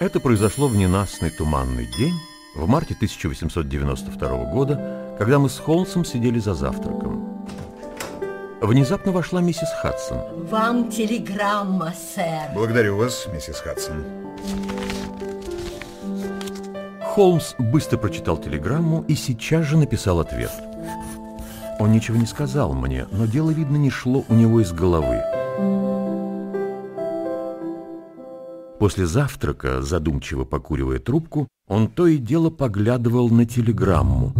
Это произошло в ненастный туманный день в марте 1892 года, когда мы с Холмсом сидели за завтраком. Внезапно вошла миссис Хадсон. Вам телеграмма, сэр. Благодарю вас, миссис Хадсон. Холмс быстро прочитал телеграмму и сейчас же написал ответ. Он ничего не сказал мне, но дело, видно, не шло у него из головы. После завтрака, задумчиво покуривая трубку, он то и дело поглядывал на телеграмму.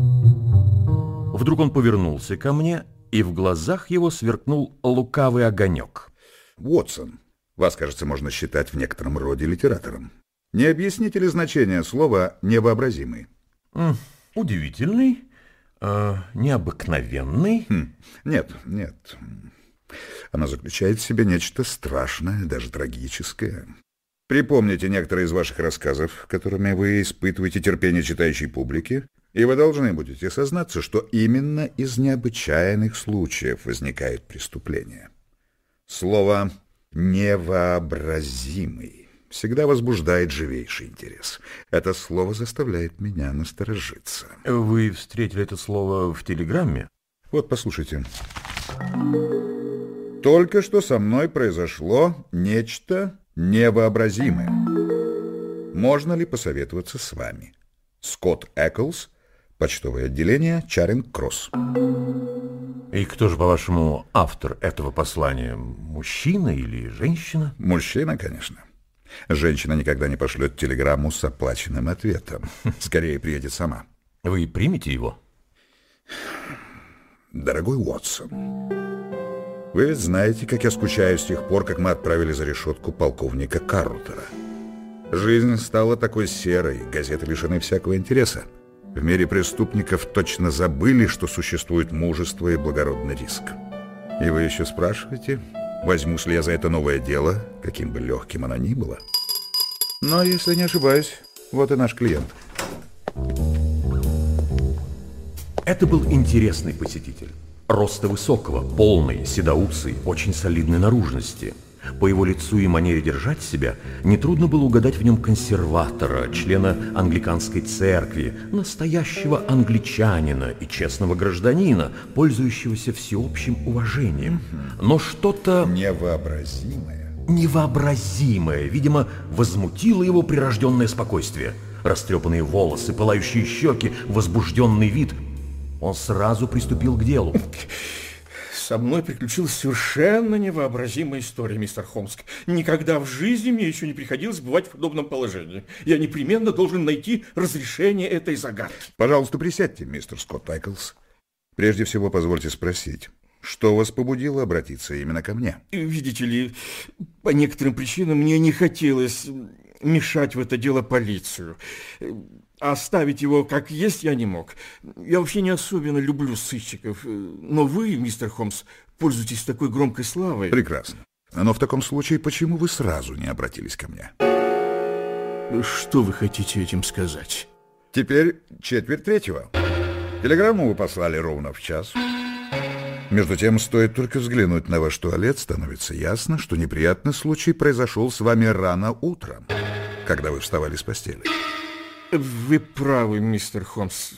Вдруг он повернулся ко мне, и в глазах его сверкнул лукавый огонек. Уотсон, вас, кажется, можно считать в некотором роде литератором. Не объясните ли значение слова «невообразимый»? Удивительный, э, необыкновенный. Хм, нет, нет. Она заключает в себе нечто страшное, даже трагическое. Припомните некоторые из ваших рассказов, которыми вы испытываете терпение читающей публики, и вы должны будете сознаться, что именно из необычайных случаев возникают преступления. Слово «невообразимый» всегда возбуждает живейший интерес. Это слово заставляет меня насторожиться. Вы встретили это слово в телеграмме? Вот, послушайте. Только что со мной произошло нечто невообразимое. Можно ли посоветоваться с вами? Скотт Эклс, почтовое отделение, Чаринг-Кросс. И кто же, по-вашему, автор этого послания? Мужчина или женщина? Мужчина, конечно. Женщина никогда не пошлет телеграмму с оплаченным ответом. Скорее приедет сама. Вы примете его? Дорогой Уотсон, вы знаете, как я скучаю с тех пор, как мы отправили за решетку полковника Каррутера. Жизнь стала такой серой, газеты лишены всякого интереса. В мире преступников точно забыли, что существует мужество и благородный риск. И вы еще спрашиваете, возьмусь ли я за это новое дело, каким бы легким оно ни было? Но, если не ошибаюсь, вот и наш клиент. Это был интересный посетитель. Роста высокого, полный, седоусый, очень солидной наружности. По его лицу и манере держать себя нетрудно было угадать в нем консерватора, члена англиканской церкви, настоящего англичанина и честного гражданина, пользующегося всеобщим уважением. Но что-то... Невообразимое. Невообразимое, видимо, возмутило его прирожденное спокойствие. Растрепанные волосы, пылающие щеки, возбужденный вид – он сразу приступил к делу. Со мной приключилась совершенно невообразимая история, мистер Холмс. Никогда в жизни мне еще не приходилось бывать в подобном положении. Я непременно должен найти разрешение этой загадки. Пожалуйста, присядьте, мистер Скотт Айклс. Прежде всего, позвольте спросить, что вас побудило обратиться именно ко мне? Видите ли, по некоторым причинам мне не хотелось мешать в это дело полицию. А оставить его как есть я не мог. Я вообще не особенно люблю сыщиков. Но вы, мистер Холмс, пользуетесь такой громкой славой. Прекрасно. Но в таком случае почему вы сразу не обратились ко мне? Что вы хотите этим сказать? Теперь четверть третьего. Телеграмму вы послали ровно в час. Между тем, стоит только взглянуть на ваш туалет, становится ясно, что неприятный случай произошел с вами рано утром, когда вы вставали с постели. Вы правы, мистер Холмс.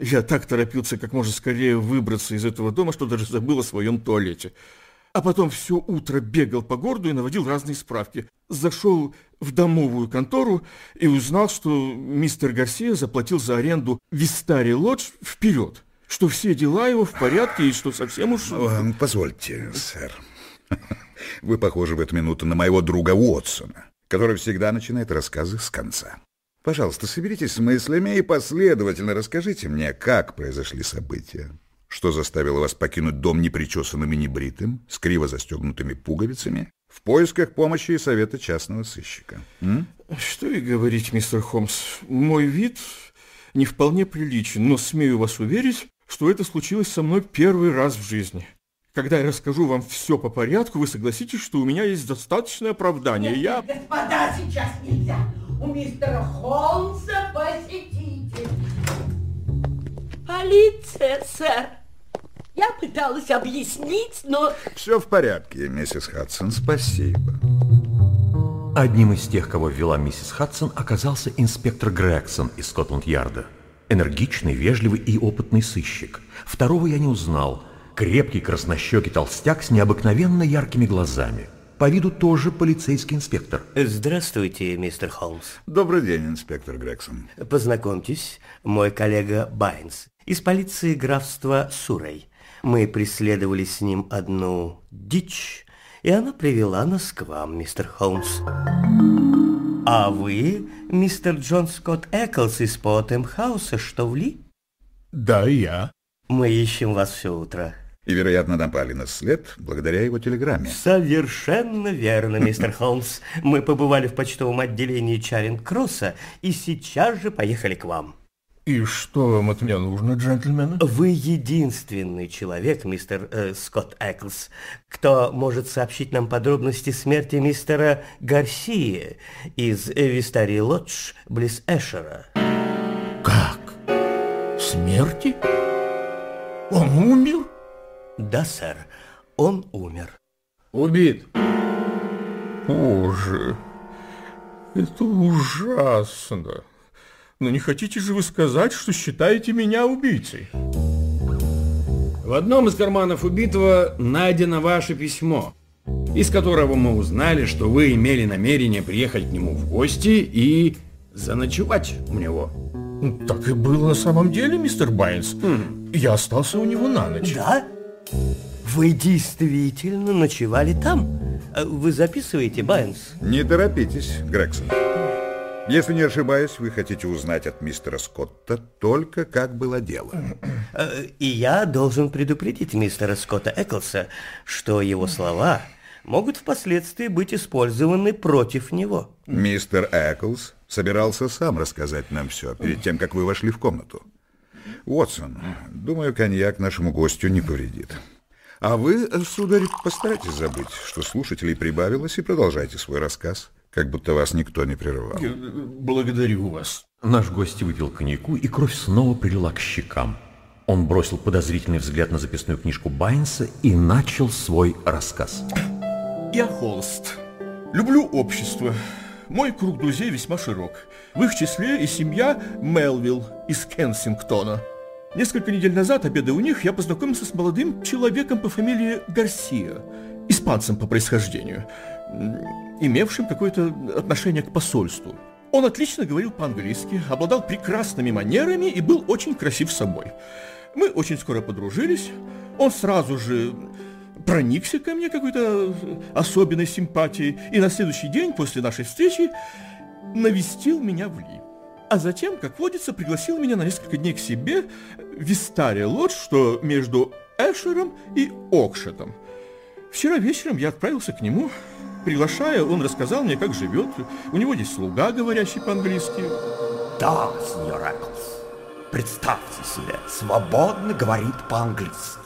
Я так торопился как можно скорее выбраться из этого дома, что даже забыл о своем туалете. А потом все утро бегал по городу и наводил разные справки. Зашел в домовую контору и узнал, что мистер Гарсия заплатил за аренду Вистари Лодж вперед, что все дела его в порядке и что совсем уж... Позвольте, сэр. Вы похожи в эту минуту на моего друга Уотсона, который всегда начинает рассказы с конца. Пожалуйста, соберитесь с мыслями и последовательно расскажите мне, как произошли события. Что заставило вас покинуть дом непричесанным и небритым, с криво застегнутыми пуговицами, в поисках помощи и совета частного сыщика? М? Что и говорить, мистер Холмс, мой вид не вполне приличен, но смею вас уверить, что это случилось со мной первый раз в жизни. Когда я расскажу вам все по порядку, вы согласитесь, что у меня есть достаточное оправдание. Нет, я... господа, сейчас нельзя. У мистера Холмса посетитель. Полиция, сэр. Я пыталась объяснить, но... Все в порядке, миссис Хадсон, спасибо. Одним из тех, кого ввела миссис Хадсон, оказался инспектор Грегсон из Скотланд-Ярда. Энергичный, вежливый и опытный сыщик. Второго я не узнал. Крепкий, краснощекий толстяк с необыкновенно яркими глазами. По виду тоже полицейский инспектор. Здравствуйте, мистер Холмс. Добрый день, инспектор Грегсон. Познакомьтесь, мой коллега Байнс из полиции графства Сурей. Мы преследовали с ним одну дичь, и она привела нас к вам, мистер Холмс. А вы, мистер Джон Скотт Эклс из Поттемхауса, что в Ли? Да, я. Мы ищем вас все утро. И, вероятно, напали на след благодаря его телеграмме. Совершенно верно, мистер Холмс. Мы побывали в почтовом отделении Чаринг-Кросса и сейчас же поехали к вам. И что вам от меня нужно, джентльмены? Вы единственный человек, мистер э, Скотт Эклс, кто может сообщить нам подробности смерти мистера Гарсии из Вистарии Лодж близ Эшера. Как? Смерти? Он умер? Да, сэр, он умер. Убит. Боже, это ужасно. Но не хотите же вы сказать, что считаете меня убийцей? В одном из карманов убитого найдено ваше письмо, из которого мы узнали, что вы имели намерение приехать к нему в гости и заночевать у него. Так и было на самом деле, мистер Байнс. Я остался у него на ночь. Да? Вы действительно ночевали там? Э, Вы записываете, Байнс? Не торопитесь, Грегсон. Если не ошибаюсь, вы хотите узнать от мистера Скотта только, как было дело. Э, И я должен предупредить мистера Скотта Эклса, что его слова могут впоследствии быть использованы против него. Мистер Эклс собирался сам рассказать нам все, перед тем, как вы вошли в комнату. Уотсон, думаю, коньяк нашему гостю не повредит. А вы, сударь, постарайтесь забыть, что слушателей прибавилось, и продолжайте свой рассказ, как будто вас никто не прерывал. Благодарю вас. Наш гость выпил коньяку, и кровь снова прилила к щекам. Он бросил подозрительный взгляд на записную книжку Байнса и начал свой рассказ. Я холст. Люблю общество. Мой круг друзей весьма широк. В их числе и семья Мелвилл из Кенсингтона. Несколько недель назад, обедая у них, я познакомился с молодым человеком по фамилии Гарсия, испанцем по происхождению, имевшим какое-то отношение к посольству. Он отлично говорил по-английски, обладал прекрасными манерами и был очень красив собой. Мы очень скоро подружились. Он сразу же проникся ко мне какой-то особенной симпатией и на следующий день после нашей встречи навестил меня в Ли. А затем, как водится, пригласил меня на несколько дней к себе в Вистаре Лодж, что между Эшером и Окшетом. Вчера вечером я отправился к нему. Приглашая, он рассказал мне, как живет. У него есть слуга, говорящий по-английски. Да, сеньор Эклс. Представьте себе, свободно говорит по-английски.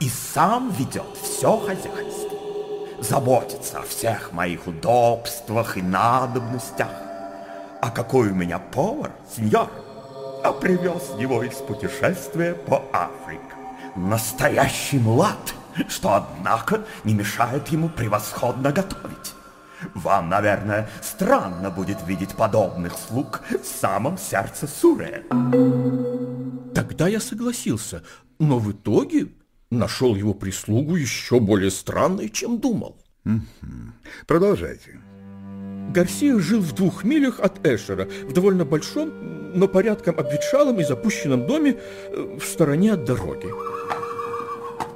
И сам ведет все хозяйство. Заботится о всех моих удобствах и надобностях. А какой у меня повар, сеньор? А привез его из путешествия по Африке. Настоящий мулат, что, однако, не мешает ему превосходно готовить. Вам, наверное, странно будет видеть подобных слуг в самом сердце Суре. Тогда я согласился, но в итоге нашел его прислугу еще более странной, чем думал. Продолжайте. Гарсия жил в двух милях от Эшера, в довольно большом, но порядком обветшалом и запущенном доме э, в стороне от дороги.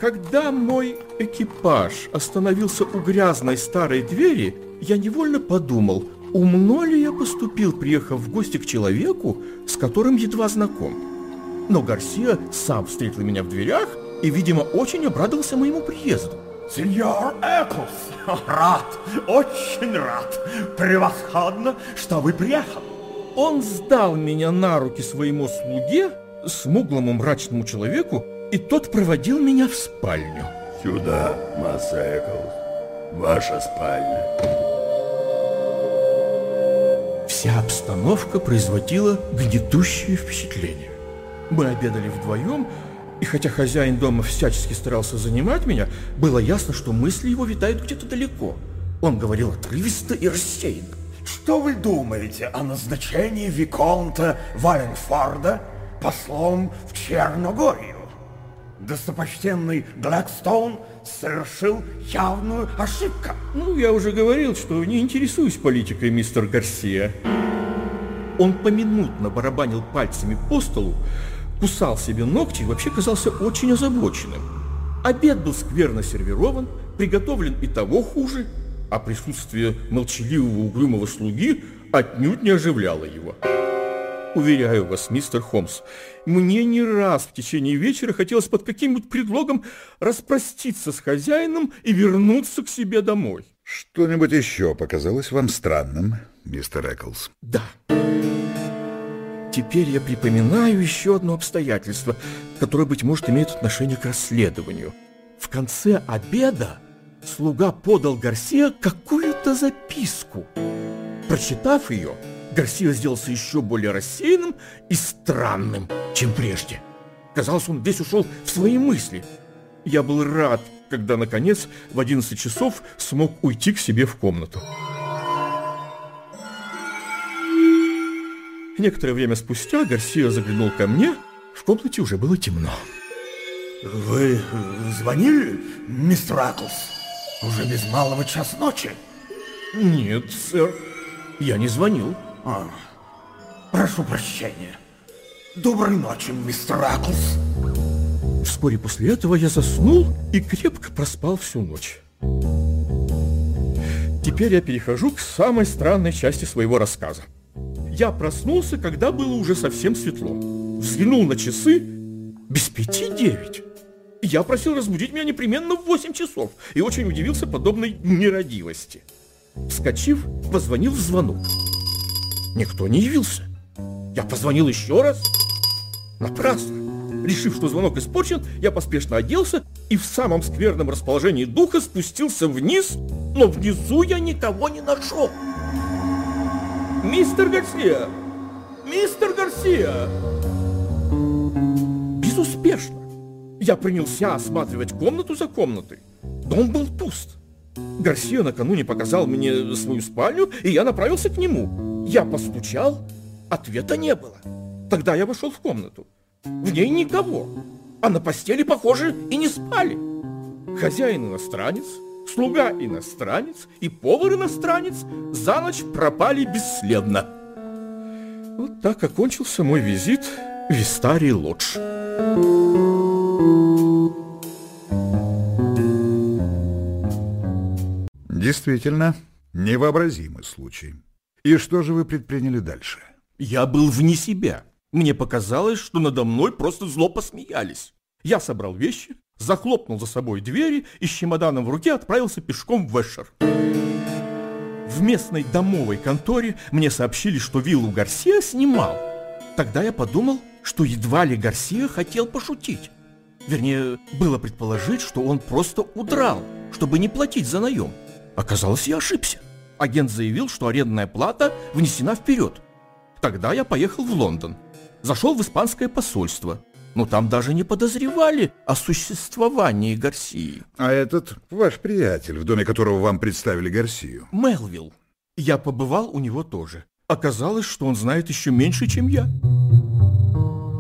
Когда мой экипаж остановился у грязной старой двери, я невольно подумал, умно ли я поступил, приехав в гости к человеку, с которым едва знаком. Но Гарсия сам встретил меня в дверях и, видимо, очень обрадовался моему приезду. Сеньор Эклс, рад, очень рад. Превосходно, что вы приехали. Он сдал меня на руки своему слуге, смуглому мрачному человеку, и тот проводил меня в спальню. Сюда, масса Эклс. Ваша спальня. Вся обстановка производила гнетущее впечатление. Мы обедали вдвоем, и хотя хозяин дома всячески старался занимать меня, было ясно, что мысли его витают где-то далеко. Он говорил отрывисто и рассеянно. Что вы думаете о назначении Виконта Валенфорда послом в Черногорию? Достопочтенный Глэкстоун совершил явную ошибку. Ну, я уже говорил, что не интересуюсь политикой, мистер Гарсия. Он поминутно барабанил пальцами по столу, кусал себе ногти и вообще казался очень озабоченным. Обед был скверно сервирован, приготовлен и того хуже, а присутствие молчаливого угрюмого слуги отнюдь не оживляло его. Уверяю вас, мистер Холмс, мне не раз в течение вечера хотелось под каким-нибудь предлогом распроститься с хозяином и вернуться к себе домой. Что-нибудь еще показалось вам странным, мистер Эклс? Да. Теперь я припоминаю еще одно обстоятельство, которое, быть может, имеет отношение к расследованию. В конце обеда слуга подал Гарсия какую-то записку. Прочитав ее, Гарсия сделался еще более рассеянным и странным, чем прежде. Казалось, он весь ушел в свои мысли. Я был рад, когда, наконец, в 11 часов смог уйти к себе в комнату. Некоторое время спустя Гарсия заглянул ко мне. В комнате уже было темно. Вы звонили, мистер Аклс? Уже без малого час ночи. Нет, сэр, я не звонил. А, прошу прощения. Доброй ночи, мистер Аклс. Вскоре после этого я заснул и крепко проспал всю ночь. Теперь я перехожу к самой странной части своего рассказа. Я проснулся, когда было уже совсем светло. Взглянул на часы. Без пяти девять. Я просил разбудить меня непременно в восемь часов и очень удивился подобной нерадивости. Вскочив, позвонил в звонок. Никто не явился. Я позвонил еще раз. Напрасно. Решив, что звонок испорчен, я поспешно оделся и в самом скверном расположении духа спустился вниз, но внизу я никого не нашел. Мистер Гарсия! Мистер Гарсия! Безуспешно. Я принялся осматривать комнату за комнатой. Дом был пуст. Гарсия накануне показал мне свою спальню, и я направился к нему. Я постучал, ответа не было. Тогда я вошел в комнату. В ней никого, а на постели, похоже, и не спали. Хозяин иностранец, слуга иностранец и повар иностранец за ночь пропали бесследно. Вот так окончился мой визит в Вистарий Лодж. Действительно, невообразимый случай. И что же вы предприняли дальше? Я был вне себя. Мне показалось, что надо мной просто зло посмеялись. Я собрал вещи, захлопнул за собой двери и с чемоданом в руке отправился пешком в Эшер. В местной домовой конторе мне сообщили, что виллу Гарсия снимал. Тогда я подумал, что едва ли Гарсия хотел пошутить. Вернее, было предположить, что он просто удрал, чтобы не платить за наем. Оказалось, я ошибся. Агент заявил, что арендная плата внесена вперед. Тогда я поехал в Лондон. Зашел в испанское посольство. Но там даже не подозревали о существовании Гарсии. А этот ваш приятель, в доме которого вам представили Гарсию? Мелвилл. Я побывал у него тоже. Оказалось, что он знает еще меньше, чем я.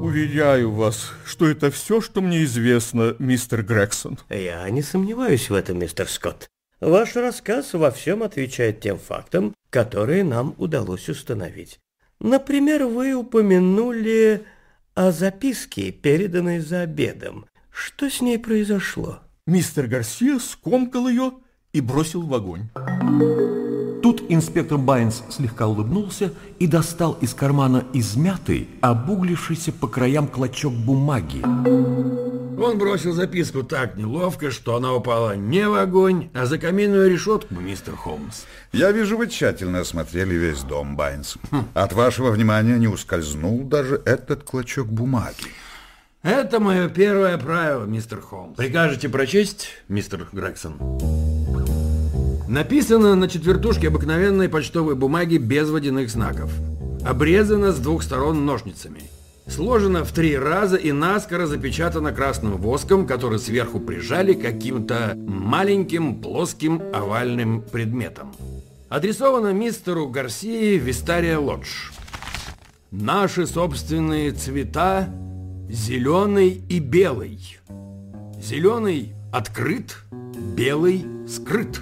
Уверяю вас, что это все, что мне известно, мистер Грегсон. Я не сомневаюсь в этом, мистер Скотт. Ваш рассказ во всем отвечает тем фактам, которые нам удалось установить. Например, вы упомянули о записке, переданной за обедом. Что с ней произошло? Мистер Гарсия скомкал ее и бросил в огонь. Инспектор Байнс слегка улыбнулся и достал из кармана измятый, обуглившийся по краям клочок бумаги. Он бросил записку так неловко, что она упала не в огонь, а за каминную решетку, мистер Холмс. Я вижу, вы тщательно осмотрели весь дом, Байнс. От вашего внимания не ускользнул даже этот клочок бумаги. Это мое первое правило, мистер Холмс. Прикажете прочесть, мистер Грегсон? Написано на четвертушке обыкновенной почтовой бумаги без водяных знаков. Обрезано с двух сторон ножницами. Сложена в три раза и наскоро запечатана красным воском, который сверху прижали каким-то маленьким плоским овальным предметом. Адресована мистеру Гарсии Вистария Лодж. Наши собственные цвета зеленый и белый. Зеленый открыт, белый скрыт.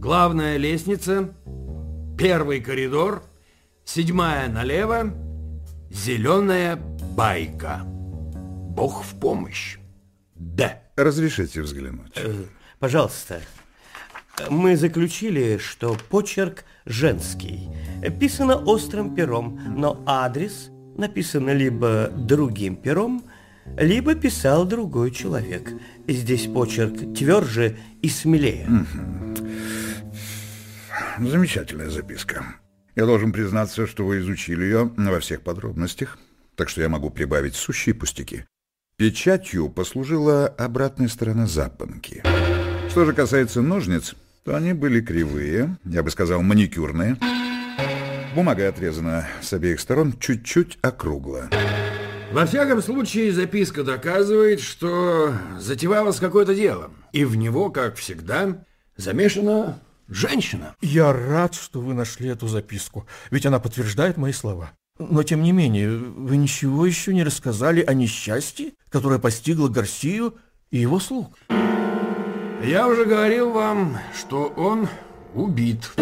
Главная лестница, первый коридор, седьмая налево, зеленая байка. Бог в помощь. Д. Разрешите взглянуть. Э, пожалуйста. Мы заключили, что почерк женский. Писано острым пером, но адрес написано либо другим пером, либо писал другой человек. Здесь почерк тверже и смелее. Замечательная записка. Я должен признаться, что вы изучили ее во всех подробностях, так что я могу прибавить сущие пустяки. Печатью послужила обратная сторона запонки. Что же касается ножниц, то они были кривые, я бы сказал, маникюрные. Бумага отрезана с обеих сторон чуть-чуть округло. Во всяком случае, записка доказывает, что затевалось какое-то дело. И в него, как всегда, замешана женщина. Я рад, что вы нашли эту записку, ведь она подтверждает мои слова. Но, тем не менее, вы ничего еще не рассказали о несчастье, которое постигло Гарсию и его слуг. Я уже говорил вам, что он убит.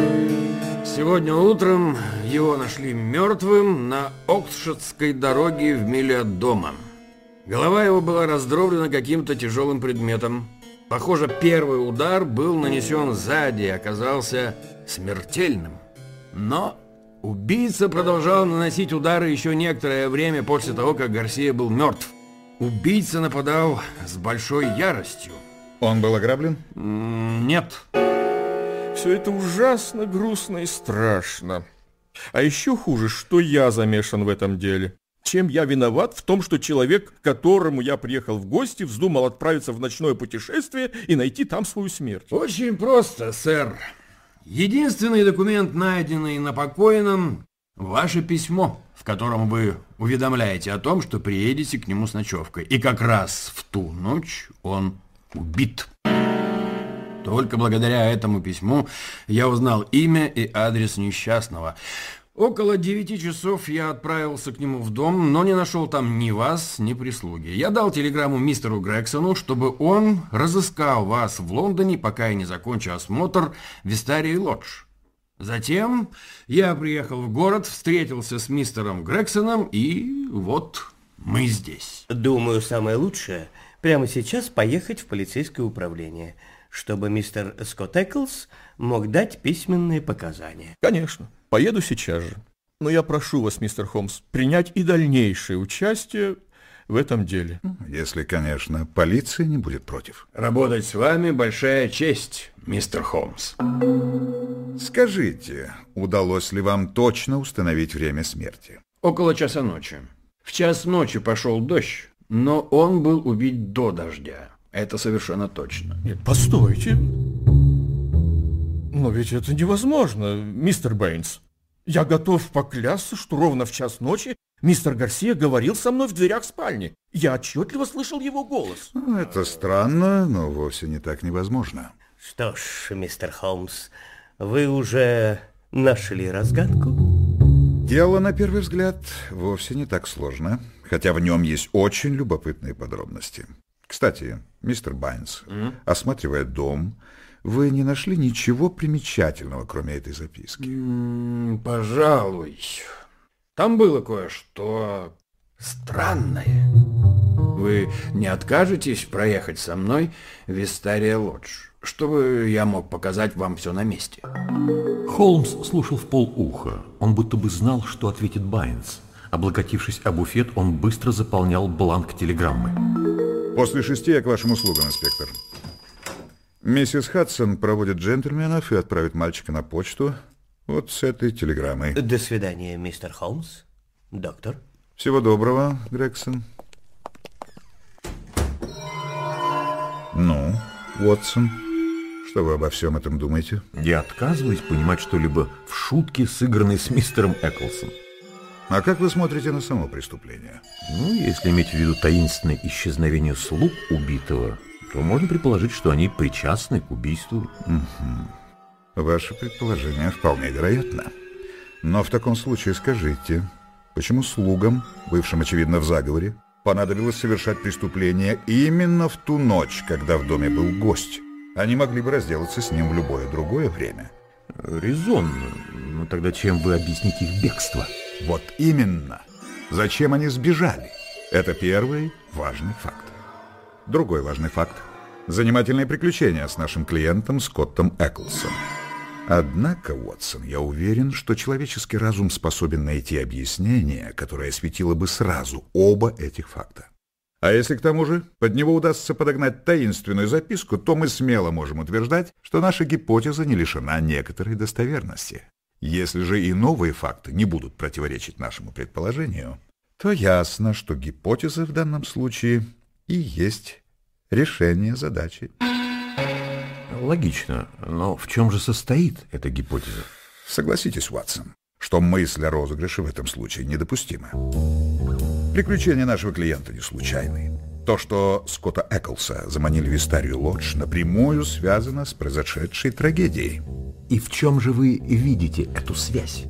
Сегодня утром его нашли мертвым на Оксшотской дороге в миле от дома. Голова его была раздроблена каким-то тяжелым предметом. Похоже, первый удар был нанесен сзади и оказался смертельным. Но убийца продолжал наносить удары еще некоторое время после того, как Гарсия был мертв. Убийца нападал с большой яростью. Он был ограблен? Нет. Все это ужасно грустно и страшно. А еще хуже, что я замешан в этом деле. Чем я виноват в том, что человек, к которому я приехал в гости, вздумал отправиться в ночное путешествие и найти там свою смерть? Очень просто, сэр. Единственный документ, найденный на покойном, ваше письмо, в котором вы уведомляете о том, что приедете к нему с ночевкой. И как раз в ту ночь он убит. Только благодаря этому письму я узнал имя и адрес несчастного. Около девяти часов я отправился к нему в дом, но не нашел там ни вас, ни прислуги. Я дал телеграмму мистеру Грексону, чтобы он разыскал вас в Лондоне, пока я не закончу осмотр Вистарии Лодж. Затем я приехал в город, встретился с мистером Грексоном, и вот мы здесь. Думаю, самое лучшее прямо сейчас поехать в полицейское управление, чтобы мистер Скотт Эклс мог дать письменные показания. Конечно, поеду сейчас же. Но я прошу вас, мистер Холмс, принять и дальнейшее участие в этом деле. Если, конечно, полиция не будет против. Работать с вами большая честь, мистер Холмс. Скажите, удалось ли вам точно установить время смерти? Около часа ночи. В час ночи пошел дождь, но он был убит до дождя. Это совершенно точно. Нет, постойте. Но ведь это невозможно, мистер Бэйнс. Я готов поклясться, что ровно в час ночи мистер Гарсия говорил со мной в дверях спальни. Я отчетливо слышал его голос. Это странно, но вовсе не так невозможно. Что ж, мистер Холмс, вы уже нашли разгадку? Дело, на первый взгляд, вовсе не так сложно, хотя в нем есть очень любопытные подробности. Кстати, мистер Байнс, mm? осматривая дом, вы не нашли ничего примечательного, кроме этой записки? М -м, пожалуй. Там было кое-что странное. Вы не откажетесь проехать со мной в Вистария Лодж, чтобы я мог показать вам все на месте? Холмс слушал в полуха. Он будто бы знал, что ответит Байнс. Облокотившись о буфет, он быстро заполнял бланк телеграммы. После шести я к вашим услугам, инспектор. Миссис Хадсон проводит джентльменов и отправит мальчика на почту вот с этой телеграммой. До свидания, мистер Холмс. Доктор. Всего доброго, Грегсон. Ну, Уотсон, что вы обо всем этом думаете? Я отказываюсь понимать что-либо в шутке, сыгранной с мистером Эклсом. А как вы смотрите на само преступление? Ну, если иметь в виду таинственное исчезновение слуг убитого, то можно предположить, что они причастны к убийству. Ваше предположение вполне вероятно. Но в таком случае скажите, почему слугам, бывшим очевидно в заговоре, понадобилось совершать преступление именно в ту ночь, когда в доме был гость? Они могли бы разделаться с ним в любое другое время. Резонно. Но тогда чем вы объясните их бегство? Вот именно. Зачем они сбежали? Это первый важный факт. Другой важный факт. Занимательные приключения с нашим клиентом Скоттом Эклсом. Однако, Уотсон, я уверен, что человеческий разум способен найти объяснение, которое осветило бы сразу оба этих факта. А если к тому же под него удастся подогнать таинственную записку, то мы смело можем утверждать, что наша гипотеза не лишена некоторой достоверности. Если же и новые факты не будут противоречить нашему предположению, то ясно, что гипотеза в данном случае и есть решение задачи. Логично. Но в чем же состоит эта гипотеза? Согласитесь, Уатсон, что мысль о розыгрыше в этом случае недопустима. Приключения нашего клиента не случайны. То, что Скотта Эклса заманили в Истарию Лодж, напрямую связано с произошедшей трагедией. И в чем же вы видите эту связь?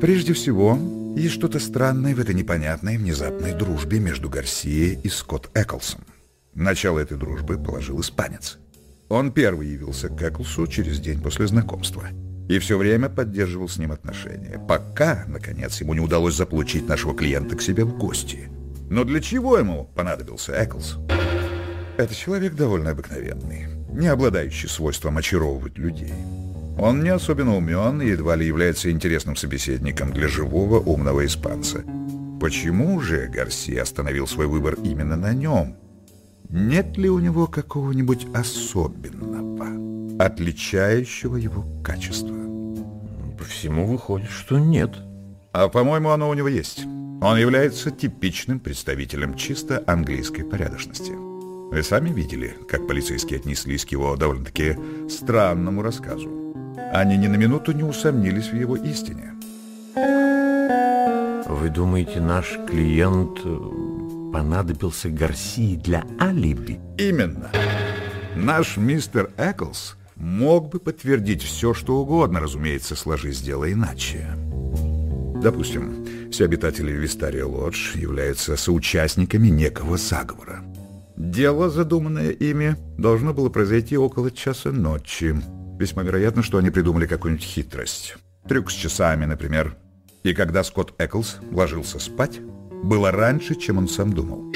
Прежде всего, есть что-то странное в этой непонятной внезапной дружбе между Гарсией и Скотт Эклсом. Начало этой дружбы положил испанец. Он первый явился к Эклсу через день после знакомства и все время поддерживал с ним отношения, пока, наконец, ему не удалось заполучить нашего клиента к себе в гости. Но для чего ему понадобился Эклс? Это человек довольно обыкновенный, не обладающий свойством очаровывать людей. Он не особенно умен и едва ли является интересным собеседником для живого умного испанца. Почему же Гарси остановил свой выбор именно на нем? Нет ли у него какого-нибудь особенного, отличающего его качества? По всему выходит, что нет. А, по-моему, оно у него есть. Он является типичным представителем чисто английской порядочности. Вы сами видели, как полицейские отнеслись к его довольно-таки странному рассказу. Они ни на минуту не усомнились в его истине. Вы думаете, наш клиент э, понадобился Гарсии для алиби? Именно. Наш мистер Эклс мог бы подтвердить все, что угодно, разумеется, сложись дело иначе. Допустим, все обитатели Вистария Лодж являются соучастниками некого заговора. Дело, задуманное ими, должно было произойти около часа ночи. Весьма вероятно, что они придумали какую-нибудь хитрость. Трюк с часами, например. И когда Скотт Эклс ложился спать, было раньше, чем он сам думал.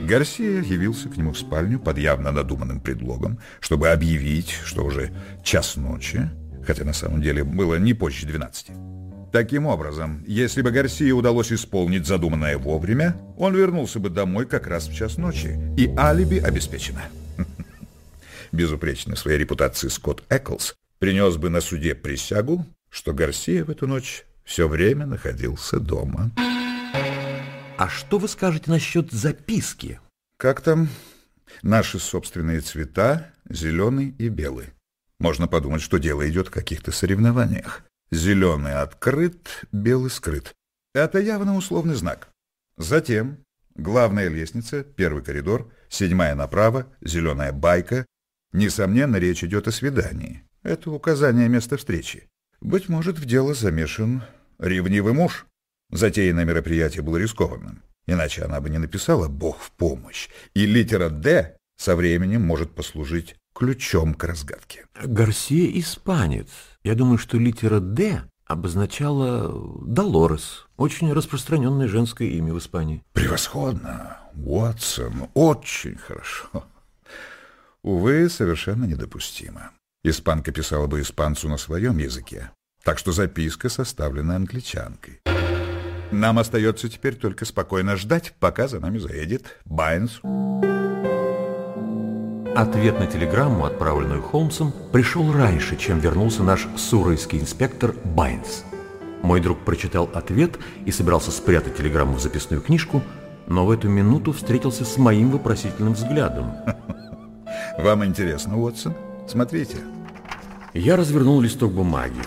Гарсия явился к нему в спальню под явно надуманным предлогом, чтобы объявить, что уже час ночи, хотя на самом деле было не позже 12. Таким образом, если бы Гарсии удалось исполнить задуманное вовремя, он вернулся бы домой как раз в час ночи, и алиби обеспечено безупречный в своей репутации Скотт Эклс, принес бы на суде присягу, что Гарсия в эту ночь все время находился дома. А что вы скажете насчет записки? Как там? Наши собственные цвета — зеленый и белый. Можно подумать, что дело идет о каких-то соревнованиях. Зеленый открыт, белый скрыт. Это явно условный знак. Затем главная лестница, первый коридор, седьмая направо, зеленая байка, Несомненно, речь идет о свидании. Это указание места встречи. Быть может, в дело замешан ревнивый муж. Затеянное мероприятие было рискованным. Иначе она бы не написала «Бог в помощь». И литера «Д» со временем может послужить ключом к разгадке. Гарсия испанец. Я думаю, что литера «Д» обозначала Долорес, очень распространенное женское имя в Испании. Превосходно, Уотсон, очень хорошо увы, совершенно недопустимо. Испанка писала бы испанцу на своем языке, так что записка составлена англичанкой. Нам остается теперь только спокойно ждать, пока за нами заедет Байнс. Ответ на телеграмму, отправленную Холмсом, пришел раньше, чем вернулся наш суройский инспектор Байнс. Мой друг прочитал ответ и собирался спрятать телеграмму в записную книжку, но в эту минуту встретился с моим вопросительным взглядом. Вам интересно, Уотсон? Смотрите. Я развернул листок бумаги.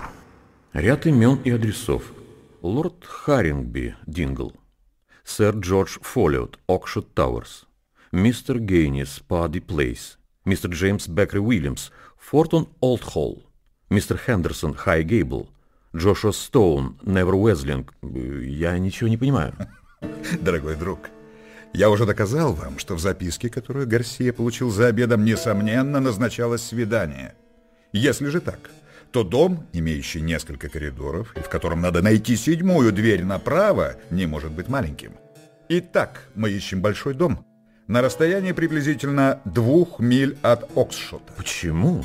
Ряд имен и адресов. Лорд Харингби, Дингл. Сэр Джордж Фоллиот, Окшот Тауэрс. Мистер Гейнис, Падди Плейс. Мистер Джеймс Беккер Уильямс, Фортон Олд Холл. Мистер Хендерсон, Хай Гейбл. Джошуа Стоун, Невер Уэзлинг. Я ничего не понимаю. Дорогой друг, я уже доказал вам, что в записке, которую Гарсия получил за обедом, несомненно, назначалось свидание. Если же так, то дом, имеющий несколько коридоров, и в котором надо найти седьмую дверь направо, не может быть маленьким. Итак, мы ищем большой дом на расстоянии приблизительно двух миль от Оксшота. Почему?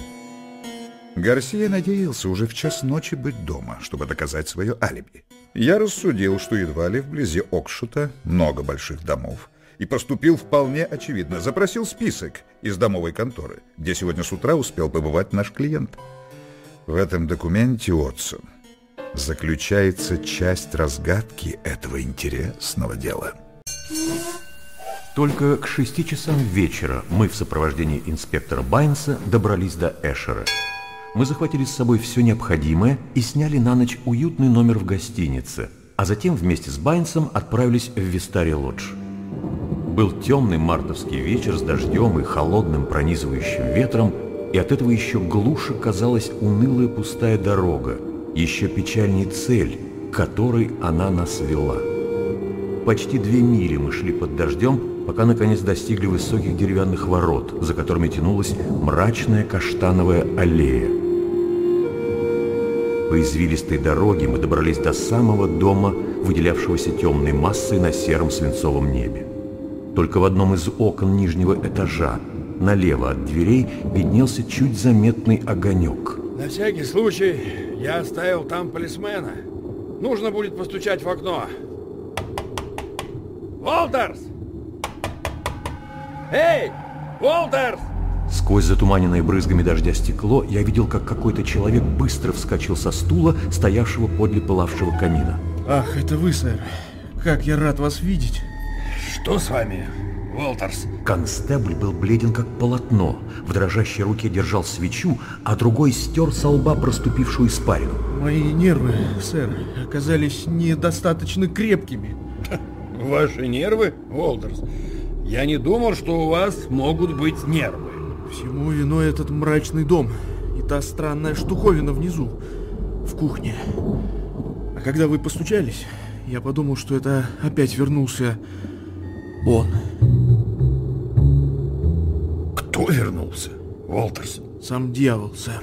Гарсия надеялся уже в час ночи быть дома, чтобы доказать свое алиби. Я рассудил, что едва ли вблизи Окшута много больших домов, и поступил вполне очевидно. Запросил список из домовой конторы, где сегодня с утра успел побывать наш клиент. В этом документе, Отсон, заключается часть разгадки этого интересного дела. Только к шести часам вечера мы в сопровождении инспектора Байнса добрались до Эшера. Мы захватили с собой все необходимое и сняли на ночь уютный номер в гостинице, а затем вместе с Байнсом отправились в Вистари-Лодж. Был темный мартовский вечер с дождем и холодным пронизывающим ветром, и от этого еще глуше казалась унылая пустая дорога, еще печальнее цель, которой она нас вела. Почти две мили мы шли под дождем, пока наконец достигли высоких деревянных ворот, за которыми тянулась мрачная каштановая аллея. По извилистой дороге мы добрались до самого дома, выделявшегося темной массой на сером свинцовом небе. Только в одном из окон нижнего этажа, налево от дверей, виднелся чуть заметный огонек. На всякий случай я оставил там полисмена. Нужно будет постучать в окно. Уолтерс! Эй, Уолтерс! Сквозь затуманенное брызгами дождя стекло я видел, как какой-то человек быстро вскочил со стула, стоявшего подле пылавшего камина. Ах, это вы, сэр. Как я рад вас видеть. Что с вами, Уолтерс? Констебль был бледен как полотно, в дрожащей руке держал свечу, а другой стер со лба проступившую испарину. Мои нервы, сэр, оказались недостаточно крепкими. Ваши нервы, Уолтерс? Я не думал, что у вас могут быть нервы. Всему виной этот мрачный дом и та странная штуковина внизу, в кухне. А когда вы постучались, я подумал, что это опять вернулся он. Кто вернулся, Уолтерс? Сам дьявол, сэр.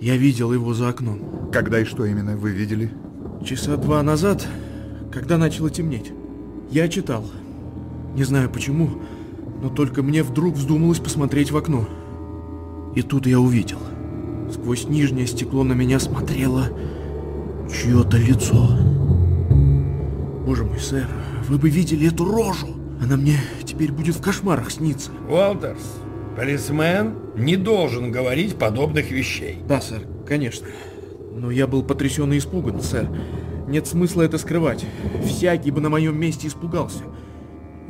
Я видел его за окном. Когда и что именно вы видели? Часа два назад, когда начало темнеть. Я читал. Не знаю почему, но только мне вдруг вздумалось посмотреть в окно. И тут я увидел. Сквозь нижнее стекло на меня смотрело чье-то лицо. Боже мой, сэр, вы бы видели эту рожу. Она мне теперь будет в кошмарах сниться. Уолтерс, полисмен не должен говорить подобных вещей. Да, сэр, конечно. Но я был потрясен и испуган, сэр. Нет смысла это скрывать. Всякий бы на моем месте испугался.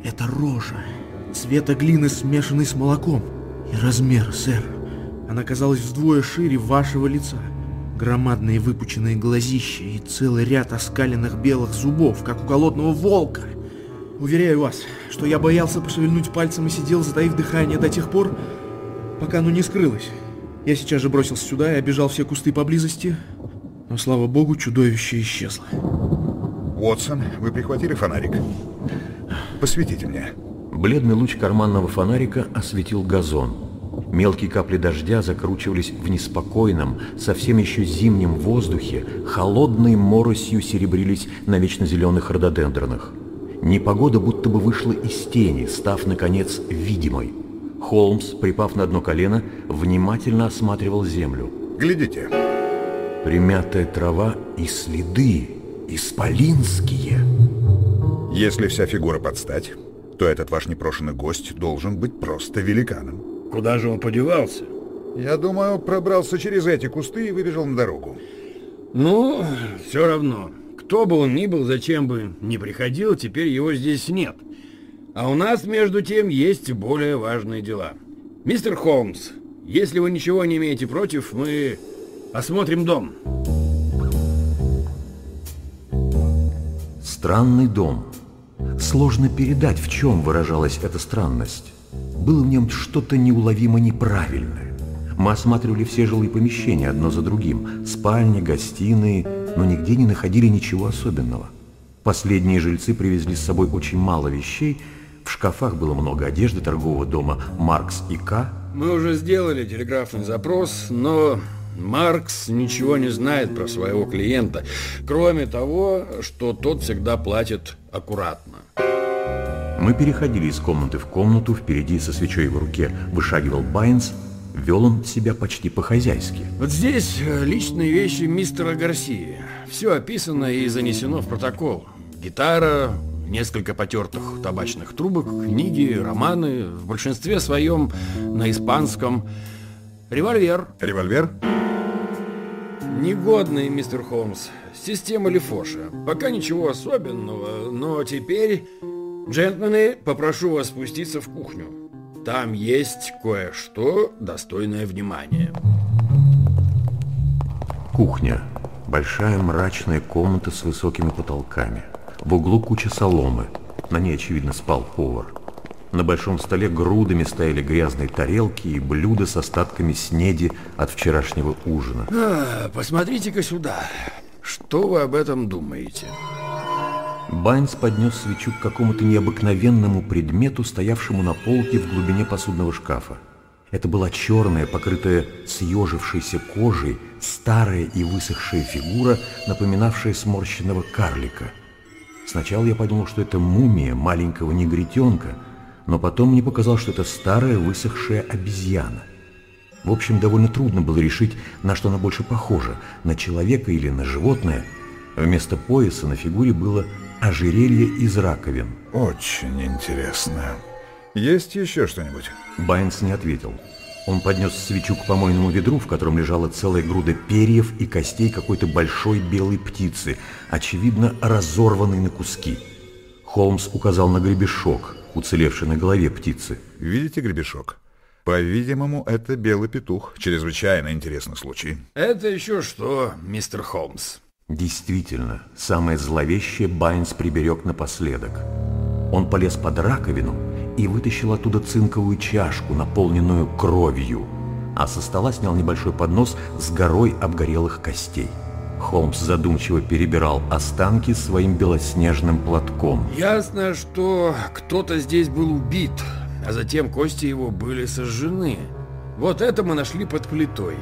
Это рожа. Цвета глины, смешанный с молоком. И размер, сэр. Она казалась вдвое шире вашего лица. Громадные выпученные глазища и целый ряд оскаленных белых зубов, как у голодного волка. Уверяю вас, что я боялся пошевельнуть пальцем и сидел, затаив дыхание до тех пор, пока оно не скрылось. Я сейчас же бросился сюда и обежал все кусты поблизости, но, слава богу, чудовище исчезло. Уотсон, вы прихватили фонарик? Посветите мне. Бледный луч карманного фонарика осветил газон. Мелкие капли дождя закручивались в неспокойном, совсем еще зимнем воздухе, холодной моросью серебрились на вечно зеленых рододендронах. Непогода будто бы вышла из тени, став, наконец, видимой. Холмс, припав на одно колено, внимательно осматривал землю. Глядите. Примятая трава и следы, исполинские. Если вся фигура под стать, то этот ваш непрошенный гость должен быть просто великаном. Куда же он подевался? Я думаю, пробрался через эти кусты и выбежал на дорогу. Ну, все равно. Кто бы он ни был, зачем бы не приходил, теперь его здесь нет. А у нас, между тем, есть более важные дела. Мистер Холмс, если вы ничего не имеете против, мы осмотрим дом. Странный дом. Сложно передать, в чем выражалась эта странность. Было в нем что-то неуловимо неправильное. Мы осматривали все жилые помещения одно за другим. Спальни, гостиные, но нигде не находили ничего особенного. Последние жильцы привезли с собой очень мало вещей. В шкафах было много одежды торгового дома «Маркс и К». Мы уже сделали телеграфный запрос, но Маркс ничего не знает про своего клиента, кроме того, что тот всегда платит аккуратно. Мы переходили из комнаты в комнату, впереди со свечой в руке вышагивал Байнс, вел он себя почти по-хозяйски. Вот здесь э, личные вещи мистера Гарсии. Все описано и занесено в протокол. Гитара, несколько потертых табачных трубок, книги, романы, в большинстве своем на испанском. Револьвер. Револьвер? Негодный, мистер Холмс. Система Лефоша. Пока ничего особенного, но теперь... Джентльмены, попрошу вас спуститься в кухню. Там есть кое-что достойное внимания. Кухня. Большая мрачная комната с высокими потолками. В углу куча соломы. На ней, очевидно, спал повар. На большом столе грудами стояли грязные тарелки и блюда с остатками снеди от вчерашнего ужина. А, Посмотрите-ка сюда. Что вы об этом думаете? Байнс поднес свечу к какому-то необыкновенному предмету, стоявшему на полке в глубине посудного шкафа. Это была черная, покрытая съежившейся кожей, старая и высохшая фигура, напоминавшая сморщенного карлика. Сначала я подумал, что это мумия маленького негритенка, но потом мне показалось, что это старая высохшая обезьяна. В общем, довольно трудно было решить, на что она больше похожа, на человека или на животное. Вместо пояса на фигуре было ожерелье из раковин. Очень интересно. Есть еще что-нибудь? Байнс не ответил. Он поднес свечу к помойному ведру, в котором лежала целая груда перьев и костей какой-то большой белой птицы, очевидно, разорванной на куски. Холмс указал на гребешок, уцелевший на голове птицы. Видите гребешок? По-видимому, это белый петух. Чрезвычайно интересный случай. Это еще что, мистер Холмс? Действительно, самое зловещее Байнс приберег напоследок. Он полез под раковину и вытащил оттуда цинковую чашку, наполненную кровью, а со стола снял небольшой поднос с горой обгорелых костей. Холмс задумчиво перебирал останки своим белоснежным платком. Ясно, что кто-то здесь был убит, а затем кости его были сожжены. Вот это мы нашли под плитой.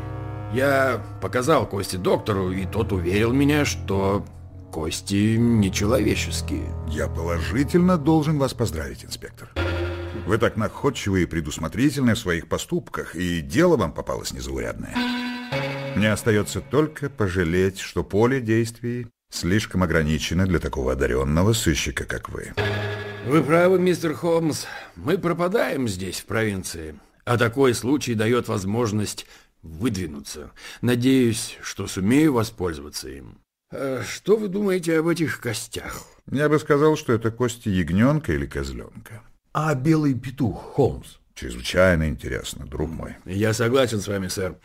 Я показал кости доктору, и тот уверил меня, что кости нечеловеческие. Я положительно должен вас поздравить, инспектор. Вы так находчивы и предусмотрительны в своих поступках, и дело вам попалось незаурядное. Мне остается только пожалеть, что поле действий слишком ограничено для такого одаренного сыщика, как вы. Вы правы, мистер Холмс. Мы пропадаем здесь, в провинции. А такой случай дает возможность выдвинуться. Надеюсь, что сумею воспользоваться им. А что вы думаете об этих костях? Я бы сказал, что это кости ягненка или козленка. А белый петух, Холмс? Чрезвычайно интересно, друг мой. Я согласен с вами, сэр.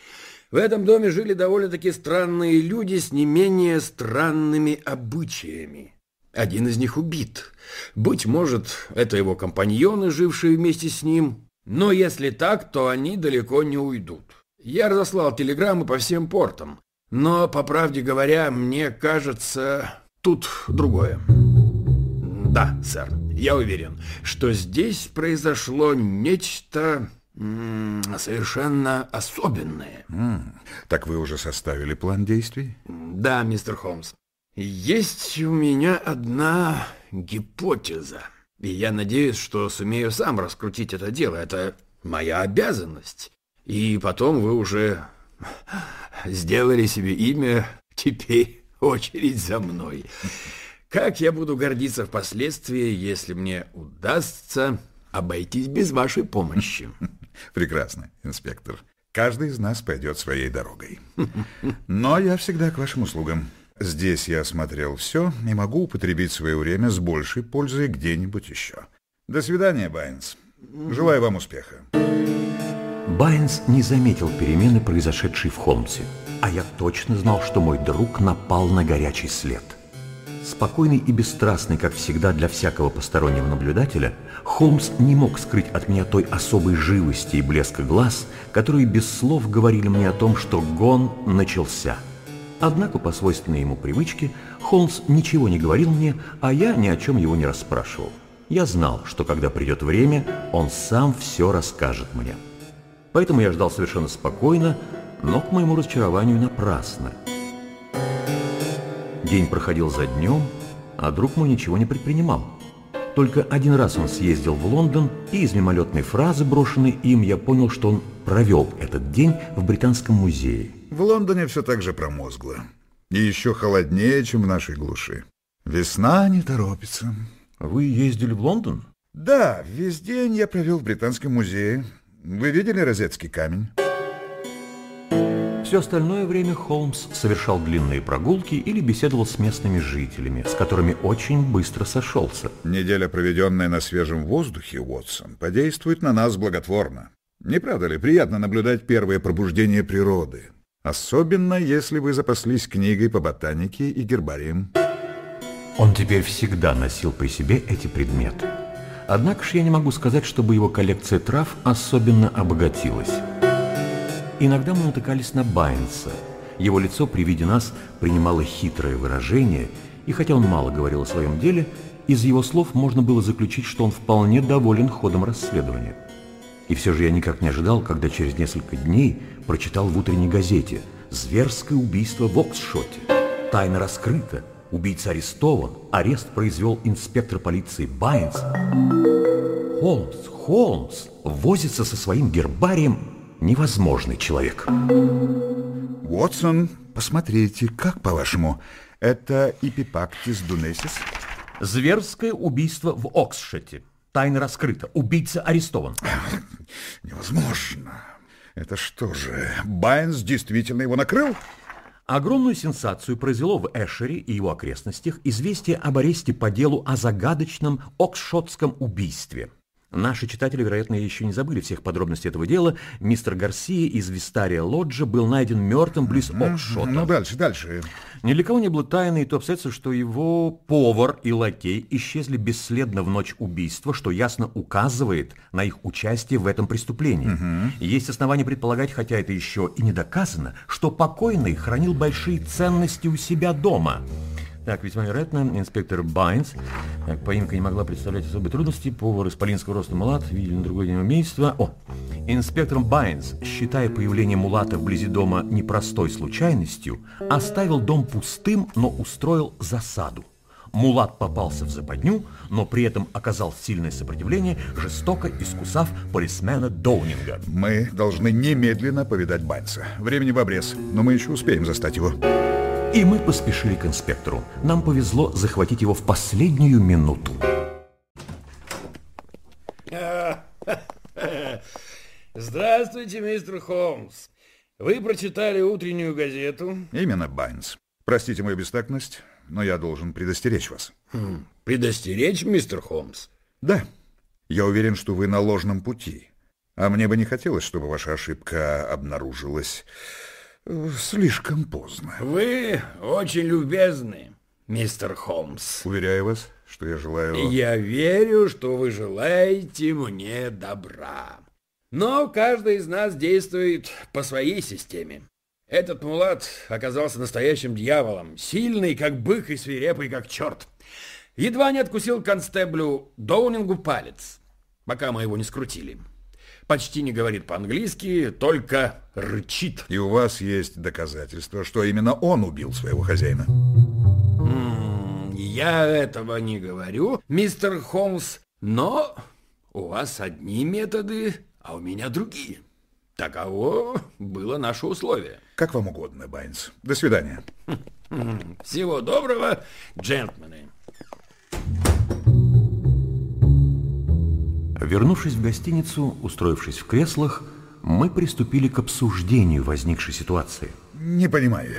В этом доме жили довольно-таки странные люди с не менее странными обычаями. Один из них убит. Быть может, это его компаньоны, жившие вместе с ним. Но если так, то они далеко не уйдут. Я разослал телеграммы по всем портам. Но, по правде говоря, мне кажется, тут другое. Да, сэр, я уверен, что здесь произошло нечто совершенно особенное. Так вы уже составили план действий? Да, мистер Холмс. Есть у меня одна гипотеза. И я надеюсь, что сумею сам раскрутить это дело. Это моя обязанность. И потом вы уже сделали себе имя. Теперь очередь за мной. Как я буду гордиться впоследствии, если мне удастся обойтись без вашей помощи. Прекрасно, инспектор. Каждый из нас пойдет своей дорогой. Но я всегда к вашим услугам. Здесь я осмотрел все и могу употребить свое время с большей пользой где-нибудь еще. До свидания, Байнс. Желаю вам успеха. Байнс не заметил перемены, произошедшей в Холмсе, а я точно знал, что мой друг напал на горячий след. Спокойный и бесстрастный, как всегда для всякого постороннего наблюдателя, Холмс не мог скрыть от меня той особой живости и блеска глаз, которые без слов говорили мне о том, что гон начался. Однако, по свойственной ему привычке, Холмс ничего не говорил мне, а я ни о чем его не расспрашивал. Я знал, что когда придет время, он сам все расскажет мне. Поэтому я ждал совершенно спокойно, но к моему разочарованию напрасно. День проходил за днем, а друг мой ничего не предпринимал. Только один раз он съездил в Лондон, и из мимолетной фразы, брошенной им, я понял, что он провел этот день в Британском музее. В Лондоне все так же промозгло. И еще холоднее, чем в нашей глуши. Весна не торопится. Вы ездили в Лондон? Да, весь день я провел в Британском музее. Вы видели розетский камень? Все остальное время Холмс совершал длинные прогулки или беседовал с местными жителями, с которыми очень быстро сошелся. Неделя, проведенная на свежем воздухе, Уотсон, подействует на нас благотворно. Не правда ли приятно наблюдать первое пробуждение природы? Особенно, если вы запаслись книгой по ботанике и гербариям. Он теперь всегда носил при себе эти предметы. Однако ж я не могу сказать, чтобы его коллекция трав особенно обогатилась. Иногда мы натыкались на Байнса. Его лицо при виде нас принимало хитрое выражение, и хотя он мало говорил о своем деле, из его слов можно было заключить, что он вполне доволен ходом расследования. И все же я никак не ожидал, когда через несколько дней прочитал в утренней газете «Зверское убийство в Оксшоте». Тайна раскрыта, убийца арестован, арест произвел инспектор полиции Байнс. Холмс, Холмс возится со своим гербарием невозможный человек. Уотсон, посмотрите, как по-вашему, это Ипипактис дунесис? Зверское убийство в Оксшете. Тайна раскрыта. Убийца арестован. Невозможно. Это что же, Байнс действительно его накрыл? Огромную сенсацию произвело в Эшере и его окрестностях известие об аресте по делу о загадочном Оксшотском убийстве – Наши читатели, вероятно, еще не забыли всех подробностей этого дела. Мистер Гарсия из Вистария Лоджа был найден мертвым близ Окшота. Ну, дальше, дальше. Ни для кого не было тайны и то обстоятельство, что его повар и лакей исчезли бесследно в ночь убийства, что ясно указывает на их участие в этом преступлении. Угу. Есть основания предполагать, хотя это еще и не доказано, что покойный хранил большие ценности у себя дома. Так, весьма вероятно, инспектор Байнс, поимка не могла представлять особой трудности, повар исполинского роста Мулат, видели на другой день убийства. О, инспектор Байнс, считая появление Мулата вблизи дома непростой случайностью, оставил дом пустым, но устроил засаду. Мулат попался в западню, но при этом оказал сильное сопротивление, жестоко искусав полисмена Доунинга. Мы должны немедленно повидать Байнса. Времени в обрез, но мы еще успеем застать его. И мы поспешили к инспектору. Нам повезло захватить его в последнюю минуту. Здравствуйте, мистер Холмс. Вы прочитали утреннюю газету? Именно, Байнс. Простите мою бестактность, но я должен предостеречь вас. Хм, предостеречь, мистер Холмс? Да. Я уверен, что вы на ложном пути. А мне бы не хотелось, чтобы ваша ошибка обнаружилась слишком поздно. Вы очень любезны, мистер Холмс. Уверяю вас, что я желаю... Я верю, что вы желаете мне добра. Но каждый из нас действует по своей системе. Этот мулат оказался настоящим дьяволом, сильный, как бык, и свирепый, как черт. Едва не откусил констеблю Доунингу палец, пока мы его не скрутили почти не говорит по-английски, только рычит. И у вас есть доказательства, что именно он убил своего хозяина? Я этого не говорю, мистер Холмс, но у вас одни методы, а у меня другие. Таково было наше условие. Как вам угодно, Байнс. До свидания. Всего доброго, джентльмены. Вернувшись в гостиницу, устроившись в креслах, мы приступили к обсуждению возникшей ситуации. Не понимаю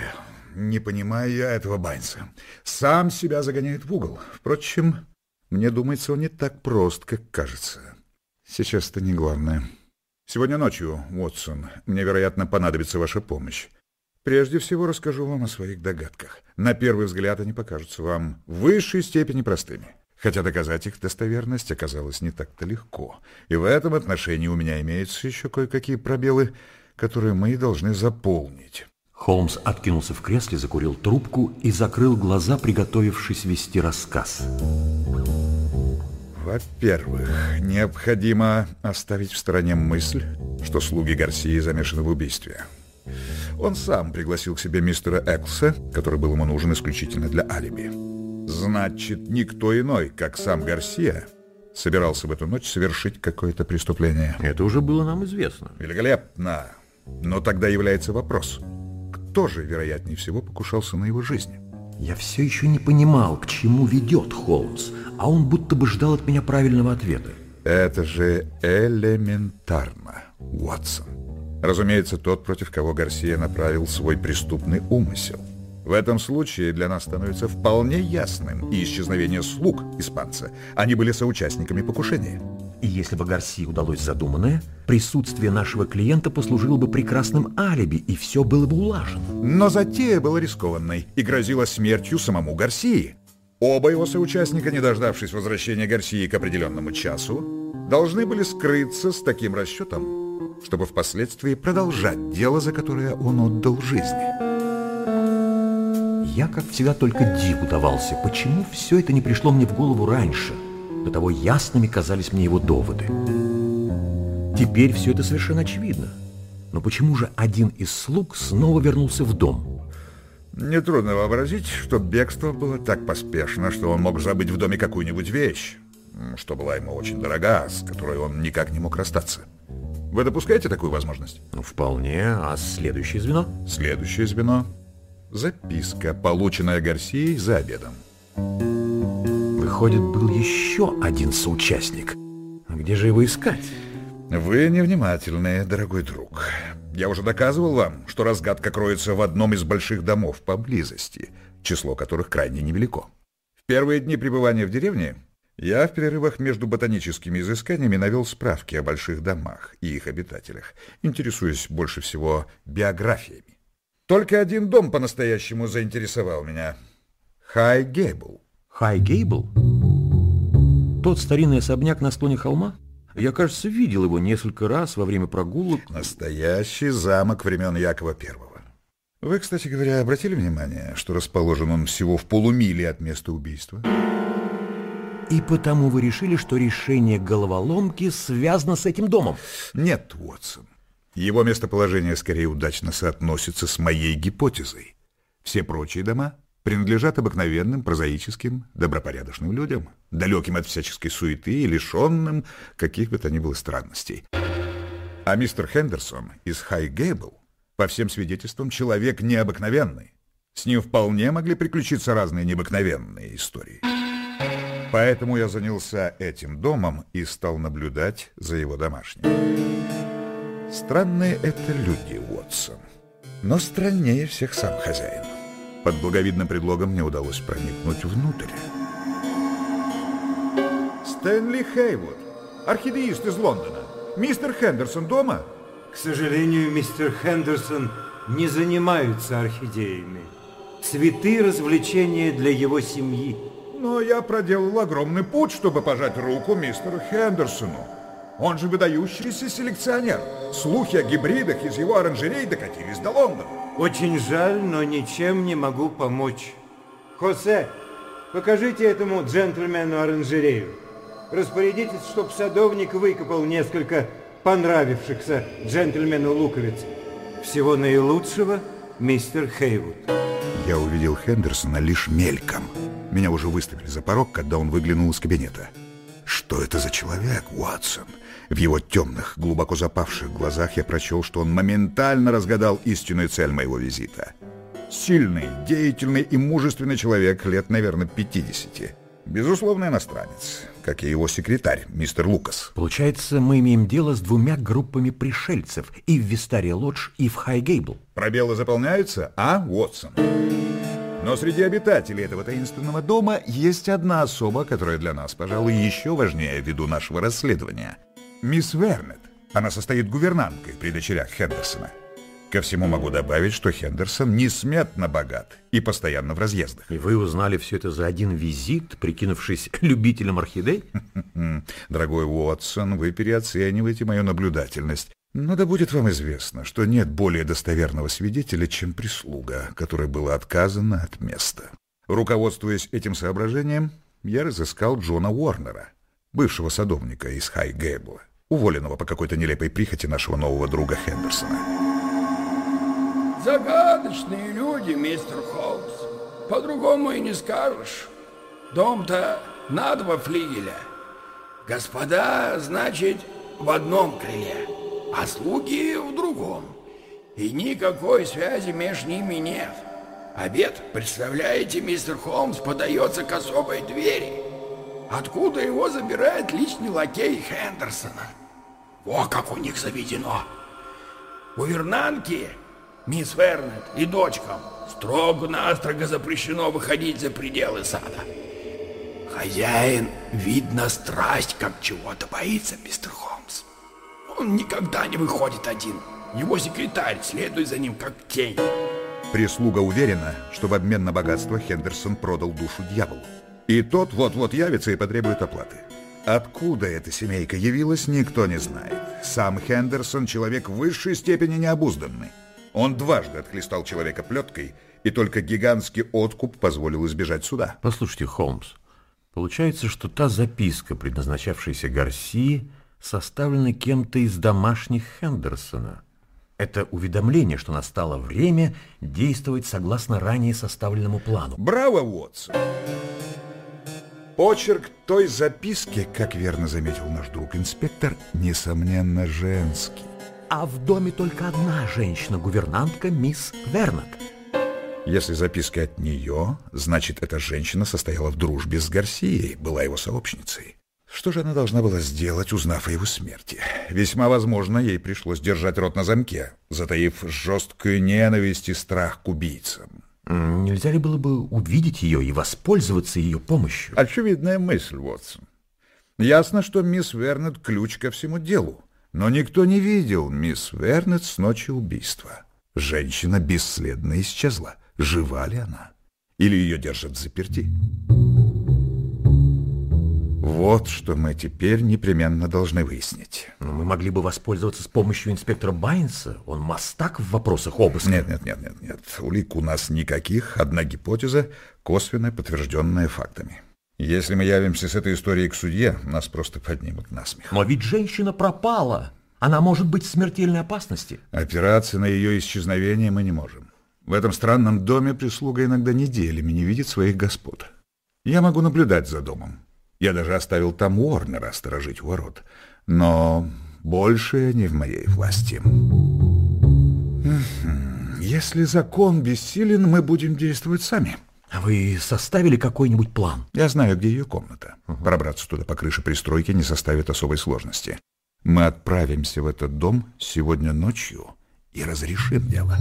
не понимаю я этого Байнса. Сам себя загоняет в угол. Впрочем, мне думается, он не так прост, как кажется. Сейчас это не главное. Сегодня ночью, Уотсон, мне, вероятно, понадобится ваша помощь. Прежде всего расскажу вам о своих догадках. На первый взгляд они покажутся вам в высшей степени простыми. Хотя доказать их достоверность оказалось не так-то легко. И в этом отношении у меня имеются еще кое-какие пробелы, которые мы должны заполнить. Холмс откинулся в кресле, закурил трубку и закрыл глаза, приготовившись вести рассказ. Во-первых, необходимо оставить в стороне мысль, что слуги Гарсии замешаны в убийстве. Он сам пригласил к себе мистера Эклса, который был ему нужен исключительно для алиби. Значит, никто иной, как сам Гарсия, собирался в эту ночь совершить какое-то преступление. Это уже было нам известно. Великолепно. Но тогда является вопрос, кто же, вероятнее всего, покушался на его жизнь? Я все еще не понимал, к чему ведет Холмс, а он будто бы ждал от меня правильного ответа. Это же элементарно, Уотсон. Разумеется, тот, против кого Гарсия направил свой преступный умысел. В этом случае для нас становится вполне ясным и исчезновение слуг испанца. Они были соучастниками покушения. И если бы Гарсии удалось задуманное, присутствие нашего клиента послужило бы прекрасным алиби, и все было бы улажено. Но затея была рискованной и грозила смертью самому Гарсии. Оба его соучастника, не дождавшись возвращения Гарсии к определенному часу, должны были скрыться с таким расчетом, чтобы впоследствии продолжать дело, за которое он отдал жизнь. Я, как всегда, только диву давался, почему все это не пришло мне в голову раньше. До того ясными казались мне его доводы. Теперь все это совершенно очевидно. Но почему же один из слуг снова вернулся в дом? Нетрудно вообразить, что бегство было так поспешно, что он мог забыть в доме какую-нибудь вещь, что была ему очень дорога, с которой он никак не мог расстаться. Вы допускаете такую возможность? Ну, вполне. А следующее звено? Следующее звено – записка, полученная Гарсией за обедом. Выходит, был еще один соучастник. А где же его искать? Вы невнимательны, дорогой друг. Я уже доказывал вам, что разгадка кроется в одном из больших домов поблизости, число которых крайне невелико. В первые дни пребывания в деревне я в перерывах между ботаническими изысканиями навел справки о больших домах и их обитателях, интересуясь больше всего биографиями. Только один дом по-настоящему заинтересовал меня. Хай Гейбл. Хай Гейбл? Тот старинный особняк на склоне холма? Я, кажется, видел его несколько раз во время прогулок. Настоящий замок времен Якова Первого. Вы, кстати говоря, обратили внимание, что расположен он всего в полумиле от места убийства? И потому вы решили, что решение головоломки связано с этим домом? Нет, Уотсон. Его местоположение скорее удачно соотносится с моей гипотезой. Все прочие дома принадлежат обыкновенным, прозаическим, добропорядочным людям, далеким от всяческой суеты и лишенным каких бы то ни было странностей. А мистер Хендерсон из Хай-Гейбл, по всем свидетельствам, человек необыкновенный. С ним вполне могли приключиться разные необыкновенные истории. Поэтому я занялся этим домом и стал наблюдать за его домашними. Странные это люди, Уотсон. Но страннее всех сам хозяин. Под благовидным предлогом мне удалось проникнуть внутрь. Стэнли Хейвуд, орхидеист из Лондона. Мистер Хендерсон дома? К сожалению, мистер Хендерсон не занимается орхидеями. Цветы – развлечения для его семьи. Но я проделал огромный путь, чтобы пожать руку мистеру Хендерсону. Он же выдающийся селекционер. Слухи о гибридах из его оранжерей докатились до Лондона. Очень жаль, но ничем не могу помочь. Хосе, покажите этому джентльмену оранжерею. Распорядитесь, чтоб садовник выкопал несколько понравившихся джентльмену луковиц. Всего наилучшего, мистер Хейвуд. Я увидел Хендерсона лишь мельком. Меня уже выставили за порог, когда он выглянул из кабинета. Что это за человек, Уотсон? В его темных, глубоко запавших глазах я прочел, что он моментально разгадал истинную цель моего визита. Сильный, деятельный и мужественный человек лет, наверное, 50. Безусловно, иностранец, как и его секретарь, мистер Лукас. Получается, мы имеем дело с двумя группами пришельцев и в Вистария Лодж, и в Хайгейбл. Пробелы заполняются, а, Уотсон? Но среди обитателей этого таинственного дома есть одна особа, которая для нас, пожалуй, еще важнее ввиду нашего расследования. Мисс Вернет. Она состоит гувернанткой при дочерях Хендерсона. Ко всему могу добавить, что Хендерсон несметно богат и постоянно в разъездах. И вы узнали все это за один визит, прикинувшись любителем орхидей? Дорогой Уотсон, вы переоцениваете мою наблюдательность. Но да будет вам известно, что нет более достоверного свидетеля, чем прислуга, которой было отказано от места. Руководствуясь этим соображением, я разыскал Джона Уорнера, бывшего садовника из Хай-Гейбла, уволенного по какой-то нелепой прихоти нашего нового друга Хендерсона. Загадочные люди, мистер Холмс. По-другому и не скажешь. Дом-то на два флигеля. Господа, значит, в одном крыле, а слуги в другом. И никакой связи между ними нет. Обед, представляете, мистер Холмс, подается к особой двери. Откуда его забирает личный лакей Хендерсона? Во как у них заведено. У Вернанки мисс Вернет и дочкам строго-настрого запрещено выходить за пределы сада. Хозяин, видно, страсть как чего-то боится, мистер Холмс. Он никогда не выходит один. Его секретарь следует за ним как тень. Прислуга уверена, что в обмен на богатство Хендерсон продал душу дьяволу. И тот вот-вот явится и потребует оплаты. Откуда эта семейка явилась, никто не знает. Сам Хендерсон человек в высшей степени необузданный. Он дважды отхлестал человека плеткой, и только гигантский откуп позволил избежать суда. Послушайте, Холмс, получается, что та записка, предназначавшаяся Гарсии, составлена кем-то из домашних Хендерсона. Это уведомление, что настало время действовать согласно ранее составленному плану. Браво, Уотсон! Почерк той записки, как верно заметил наш друг-инспектор, несомненно женский. А в доме только одна женщина-гувернантка, мисс Вернет. Если записка от нее, значит, эта женщина состояла в дружбе с Гарсией, была его сообщницей. Что же она должна была сделать, узнав о его смерти? Весьма возможно, ей пришлось держать рот на замке, затаив жесткую ненависть и страх к убийцам. Нельзя ли было бы увидеть ее и воспользоваться ее помощью? Очевидная мысль, Вотсон. Ясно, что мисс Вернет — ключ ко всему делу. Но никто не видел мисс Вернет с ночи убийства. Женщина бесследно исчезла. Жива ли она? Или ее держат заперти? Вот что мы теперь непременно должны выяснить. Но мы могли бы воспользоваться с помощью инспектора Байнса. Он мастак в вопросах обыска. Нет, нет, нет, нет, нет. Улик у нас никаких. Одна гипотеза, косвенно подтвержденная фактами. Если мы явимся с этой историей к судье, нас просто поднимут на смех. Но ведь женщина пропала. Она может быть в смертельной опасности. Опираться на ее исчезновение мы не можем. В этом странном доме прислуга иногда неделями не видит своих господ. Я могу наблюдать за домом. Я даже оставил там Уорнера сторожить ворот. Но больше не в моей власти. Если закон бессилен, мы будем действовать сами. А вы составили какой-нибудь план? Я знаю, где ее комната. Угу. Пробраться туда по крыше пристройки не составит особой сложности. Мы отправимся в этот дом сегодня ночью и разрешим дело.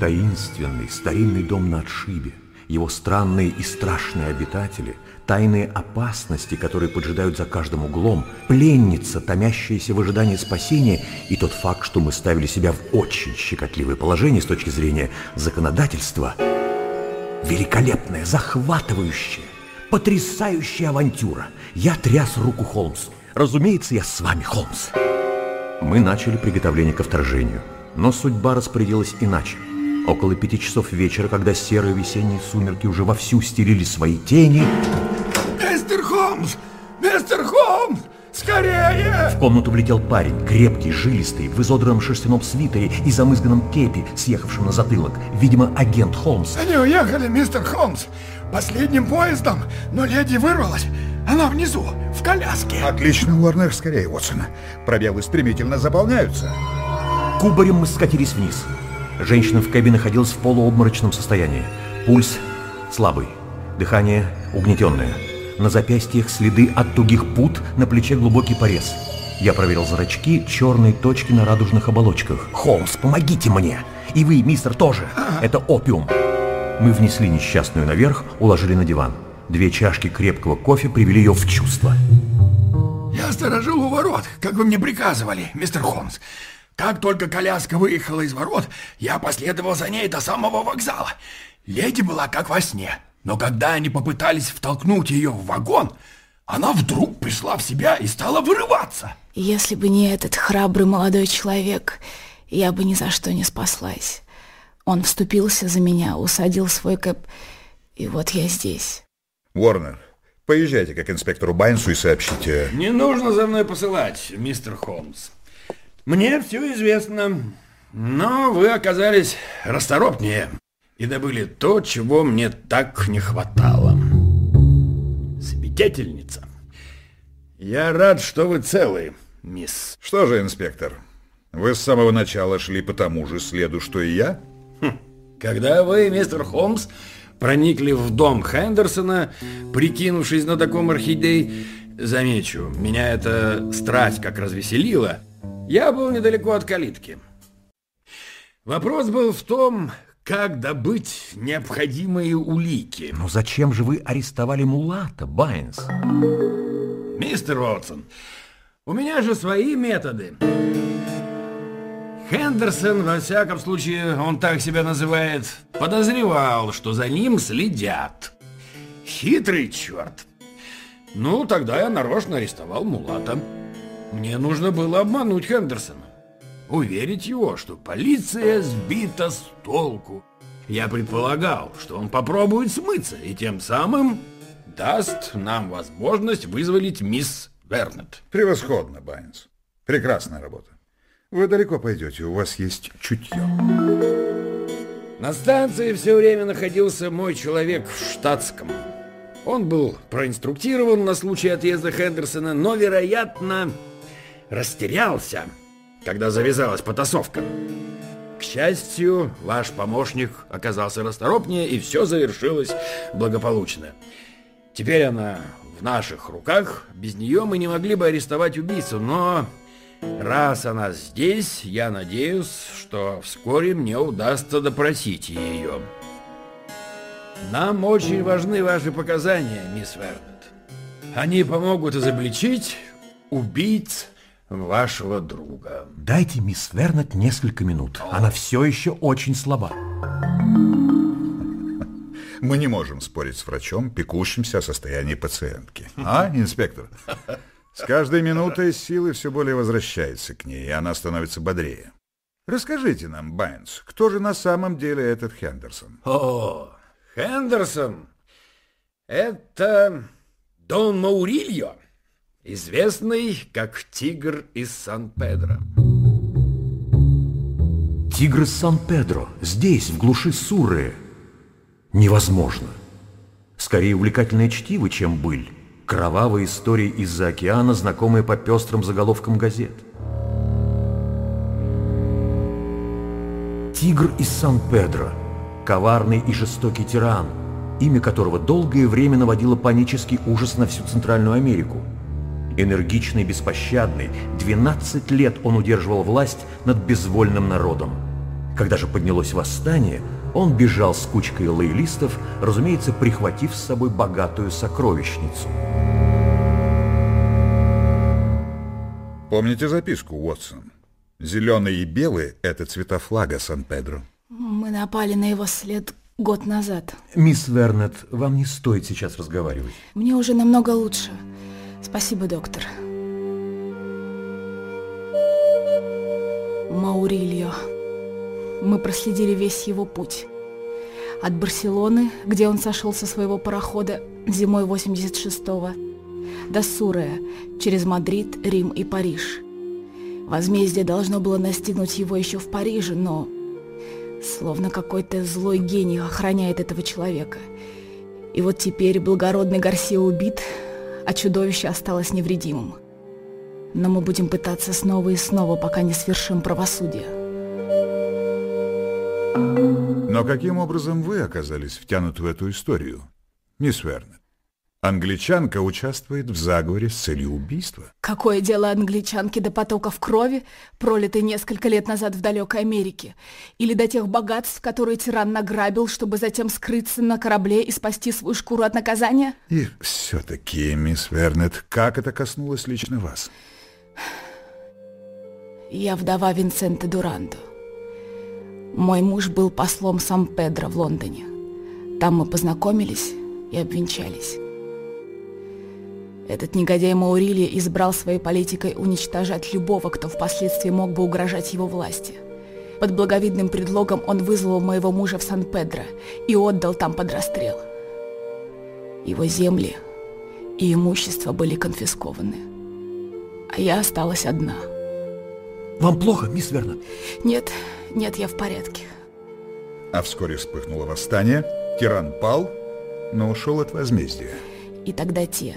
Таинственный старинный дом на отшибе, его странные и страшные обитатели, тайные опасности, которые поджидают за каждым углом, пленница, томящаяся в ожидании спасения, и тот факт, что мы ставили себя в очень щекотливое положение с точки зрения законодательства. Великолепная, захватывающая, потрясающая авантюра. Я тряс руку Холмсу. Разумеется, я с вами, Холмс. Мы начали приготовление ко вторжению, но судьба распорядилась иначе. Около пяти часов вечера, когда серые весенние сумерки уже вовсю стелили свои тени... Мистер Холмс! Мистер Холмс! Скорее! В комнату влетел парень, крепкий, жилистый, в изодранном шерстяном свитере и замызганном кепи, съехавшем на затылок. Видимо, агент Холмс. Они уехали, мистер Холмс, последним поездом, но леди вырвалась. Она внизу, в коляске. Отлично, Уорнер, скорее, Уотсон. Пробелы стремительно заполняются. Кубарем мы скатились вниз. Женщина в кабине находилась в полуобморочном состоянии. Пульс слабый, дыхание угнетенное. На запястьях следы от тугих пут, на плече глубокий порез. Я проверил зрачки, черные точки на радужных оболочках. «Холмс, помогите мне! И вы, мистер, тоже! Это опиум!» Мы внесли несчастную наверх, уложили на диван. Две чашки крепкого кофе привели ее в чувство. «Я сторожил у ворот, как вы мне приказывали, мистер Холмс. Как только коляска выехала из ворот, я последовал за ней до самого вокзала. Леди была как во сне, но когда они попытались втолкнуть ее в вагон, она вдруг пришла в себя и стала вырываться. Если бы не этот храбрый молодой человек, я бы ни за что не спаслась. Он вступился за меня, усадил свой кэп, и вот я здесь. Уорнер, поезжайте к инспектору Байнсу и сообщите... Не нужно за мной посылать, мистер Холмс. Мне все известно, но вы оказались расторопнее и добыли то, чего мне так не хватало. Свидетельница. Я рад, что вы целы, мисс. Что же, инспектор, вы с самого начала шли по тому же следу, что и я? Хм. Когда вы, мистер Холмс, проникли в дом Хендерсона, прикинувшись на таком орхидей, замечу, меня эта страсть как развеселила, я был недалеко от калитки. Вопрос был в том, как добыть необходимые улики. Но зачем же вы арестовали Мулата, Байнс? Мистер Уотсон, у меня же свои методы. Хендерсон, во всяком случае, он так себя называет, подозревал, что за ним следят. Хитрый черт. Ну, тогда я нарочно арестовал Мулата. Мне нужно было обмануть Хендерсона. Уверить его, что полиция сбита с толку. Я предполагал, что он попробует смыться и тем самым даст нам возможность вызволить мисс Вернет. Превосходно, Байнс. Прекрасная работа. Вы далеко пойдете, у вас есть чутье. На станции все время находился мой человек в штатском. Он был проинструктирован на случай отъезда Хендерсона, но, вероятно, растерялся, когда завязалась потасовка. К счастью, ваш помощник оказался расторопнее, и все завершилось благополучно. Теперь она в наших руках, без нее мы не могли бы арестовать убийцу, но раз она здесь, я надеюсь, что вскоре мне удастся допросить ее. Нам очень важны ваши показания, мисс Вернет. Они помогут изобличить убийц вашего друга. Дайте мисс Вернет несколько минут. Она все еще очень слаба. Мы не можем спорить с врачом, пекущимся о состоянии пациентки. А, инспектор? С каждой минутой силы все более возвращаются к ней, и она становится бодрее. Расскажите нам, Байнс, кто же на самом деле этот Хендерсон? О, Хендерсон? Это Дон Маурильо, известный как Тигр из Сан-Педро. Тигр из Сан-Педро, здесь, в глуши Суры. Невозможно. Скорее увлекательное чтиво, чем быль. Кровавые истории из-за океана, знакомые по пестрым заголовкам газет. Тигр из Сан-Педро. Коварный и жестокий тиран, имя которого долгое время наводило панический ужас на всю Центральную Америку. Энергичный беспощадный, 12 лет он удерживал власть над безвольным народом. Когда же поднялось восстание, он бежал с кучкой лоялистов, разумеется, прихватив с собой богатую сокровищницу. Помните записку, Уотсон? Зеленый и белый – это цвета флага Сан-Педро. Мы напали на его след год назад. Мисс Вернет, вам не стоит сейчас разговаривать. Мне уже намного лучше. Спасибо, доктор. Маурильо. Мы проследили весь его путь. От Барселоны, где он сошел со своего парохода зимой 86-го, до Сурея, через Мадрид, Рим и Париж. Возмездие должно было настигнуть его еще в Париже, но словно какой-то злой гений охраняет этого человека. И вот теперь благородный Гарсия убит, а чудовище осталось невредимым. Но мы будем пытаться снова и снова, пока не свершим правосудие. Но каким образом вы оказались втянуты в эту историю, мисс Вернет? Англичанка участвует в заговоре с целью убийства. Какое дело англичанки до потоков крови, пролитой несколько лет назад в далекой Америке? Или до тех богатств, которые тиран награбил, чтобы затем скрыться на корабле и спасти свою шкуру от наказания? И все-таки, мисс Вернет, как это коснулось лично вас? Я вдова Винсента Дурандо. Мой муж был послом Сан-Педро в Лондоне. Там мы познакомились и обвенчались. Этот негодяй Маурили избрал своей политикой уничтожать любого, кто впоследствии мог бы угрожать его власти. Под благовидным предлогом он вызвал моего мужа в Сан-Педро и отдал там под расстрел. Его земли и имущество были конфискованы. А я осталась одна. Вам плохо, мисс Вернон? Нет, нет, я в порядке. А вскоре вспыхнуло восстание, тиран пал, но ушел от возмездия. И тогда те,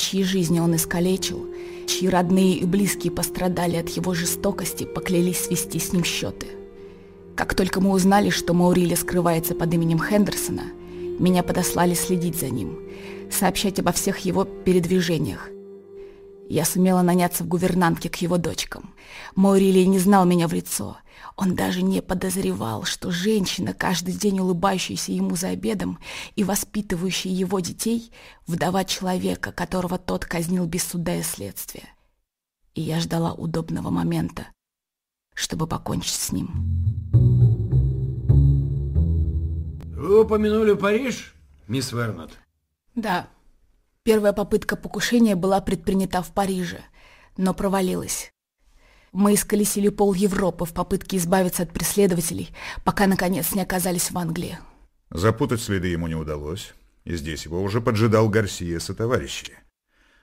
чьи жизни он искалечил, чьи родные и близкие пострадали от его жестокости, поклялись свести с ним счеты. Как только мы узнали, что Маурили скрывается под именем Хендерсона, меня подослали следить за ним, сообщать обо всех его передвижениях. Я сумела наняться в гувернантке к его дочкам. Маурилий не знал меня в лицо. Он даже не подозревал, что женщина, каждый день улыбающаяся ему за обедом и воспитывающая его детей, вдова человека, которого тот казнил без суда и следствия. И я ждала удобного момента, чтобы покончить с ним. Вы упомянули Париж, мисс Вернот? Да. Первая попытка покушения была предпринята в Париже, но провалилась. Мы исколесили пол Европы в попытке избавиться от преследователей, пока, наконец, не оказались в Англии. Запутать следы ему не удалось, и здесь его уже поджидал Гарсия со товарищи.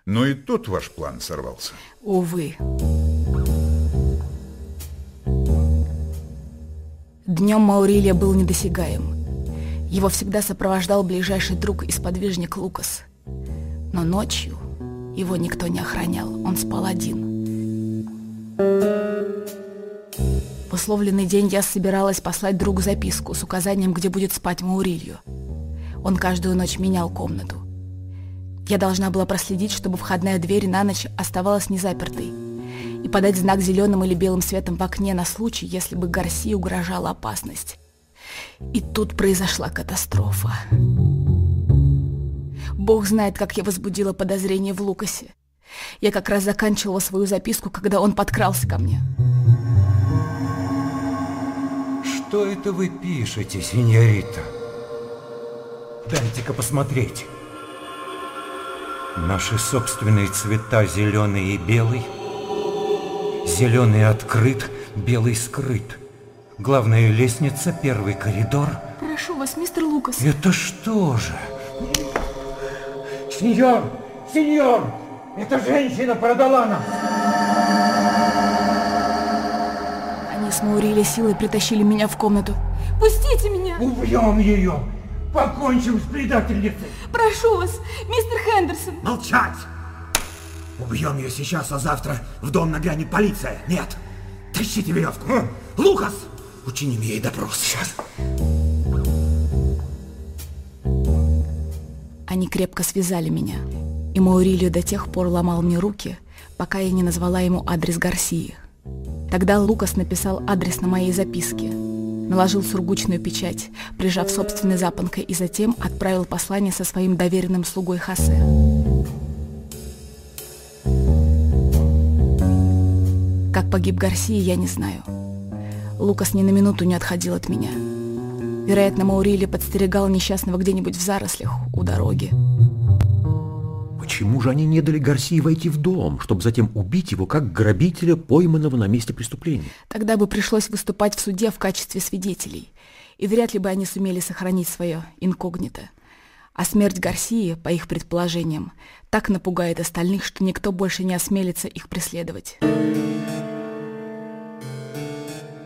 Но и тут ваш план сорвался. Увы. Днем Маурилия был недосягаем. Его всегда сопровождал ближайший друг и сподвижник Лукас. Но ночью его никто не охранял, он спал один. В условленный день я собиралась послать другу записку с указанием, где будет спать Маурилью. Он каждую ночь менял комнату. Я должна была проследить, чтобы входная дверь на ночь оставалась незапертой и подать знак зеленым или белым светом в окне на случай, если бы Гарси угрожала опасность. И тут произошла катастрофа. Бог знает, как я возбудила подозрение в Лукасе. Я как раз заканчивала свою записку, когда он подкрался ко мне. Что это вы пишете, сеньорита? Дайте-ка посмотреть. Наши собственные цвета зеленый и белый. Зеленый открыт, белый скрыт. Главная лестница, первый коридор. Прошу вас, мистер Лукас. Это что же? Сеньор, сеньор, эта женщина продала нас. Они с Маурили силой притащили меня в комнату. Пустите меня! Убьем ее! Покончим с предательницей! Прошу вас, мистер Хендерсон! Молчать! Убьем ее сейчас, а завтра в дом нагрянет полиция. Нет! Тащите веревку! Лукас! Учиним ей допрос сейчас. Они крепко связали меня, и Маурилио до тех пор ломал мне руки, пока я не назвала ему адрес Гарсии. Тогда Лукас написал адрес на моей записке, наложил сургучную печать, прижав собственной запонкой, и затем отправил послание со своим доверенным слугой Хосе. Как погиб Гарсия, я не знаю. Лукас ни на минуту не отходил от меня. Вероятно, Маурили подстерегал несчастного где-нибудь в зарослях у дороги. Почему же они не дали Гарсии войти в дом, чтобы затем убить его как грабителя, пойманного на месте преступления? Тогда бы пришлось выступать в суде в качестве свидетелей, и вряд ли бы они сумели сохранить свое инкогнито. А смерть Гарсии, по их предположениям, так напугает остальных, что никто больше не осмелится их преследовать.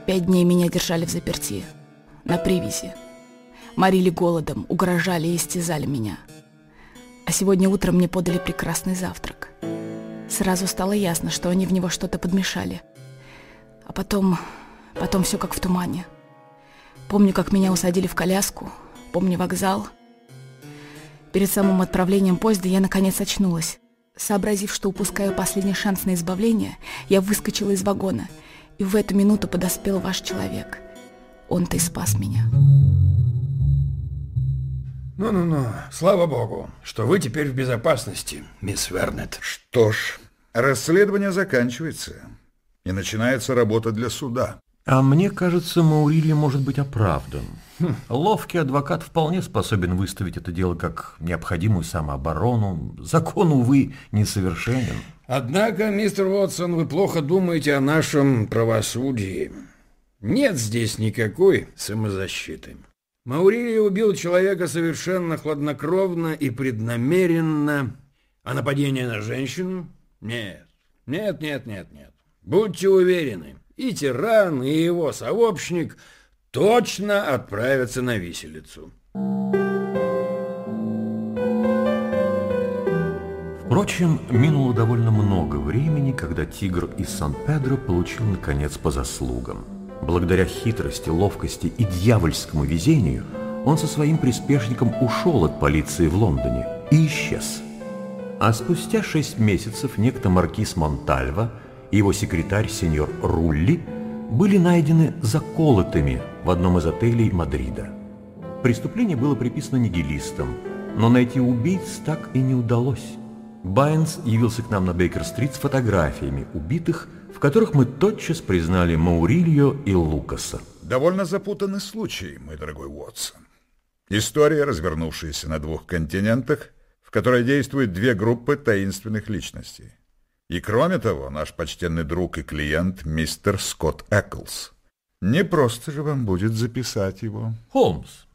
Пять дней меня держали в заперти, на привязи. Морили голодом, угрожали и истязали меня. А сегодня утром мне подали прекрасный завтрак. Сразу стало ясно, что они в него что-то подмешали. А потом... потом все как в тумане. Помню, как меня усадили в коляску, помню вокзал. Перед самым отправлением поезда я наконец очнулась. Сообразив, что упускаю последний шанс на избавление, я выскочила из вагона, и в эту минуту подоспел ваш человек. Он-то и спас меня. Ну-ну-ну, слава богу, что вы теперь в безопасности, мисс Вернет. Что ж, расследование заканчивается. и начинается работа для суда. А мне кажется, Маурильо может быть оправдан. Хм. Ловкий адвокат вполне способен выставить это дело как необходимую самооборону. Закон, увы, несовершенен. Однако, мистер Уотсон, вы плохо думаете о нашем правосудии. Нет здесь никакой самозащиты. Маурильо убил человека совершенно хладнокровно и преднамеренно, а нападение на женщину? Нет, нет, нет, нет, нет. Будьте уверены, и тиран, и его сообщник точно отправятся на виселицу. Впрочем, минуло довольно много времени, когда тигр из Сан-Педро получил, наконец, по заслугам. Благодаря хитрости, ловкости и дьявольскому везению он со своим приспешником ушел от полиции в Лондоне и исчез. А спустя шесть месяцев некто маркиз Монтальва и его секретарь сеньор Рулли были найдены заколотыми в одном из отелей Мадрида. Преступление было приписано нигилистам, но найти убийц так и не удалось. Байнс явился к нам на Бейкер-стрит с фотографиями убитых, в которых мы тотчас признали Маурильо и Лукаса. Довольно запутанный случай, мой дорогой Уотсон. История, развернувшаяся на двух континентах, в которой действуют две группы таинственных личностей. И кроме того, наш почтенный друг и клиент мистер Скотт Эклс. Не просто же вам будет записать его. Холмс,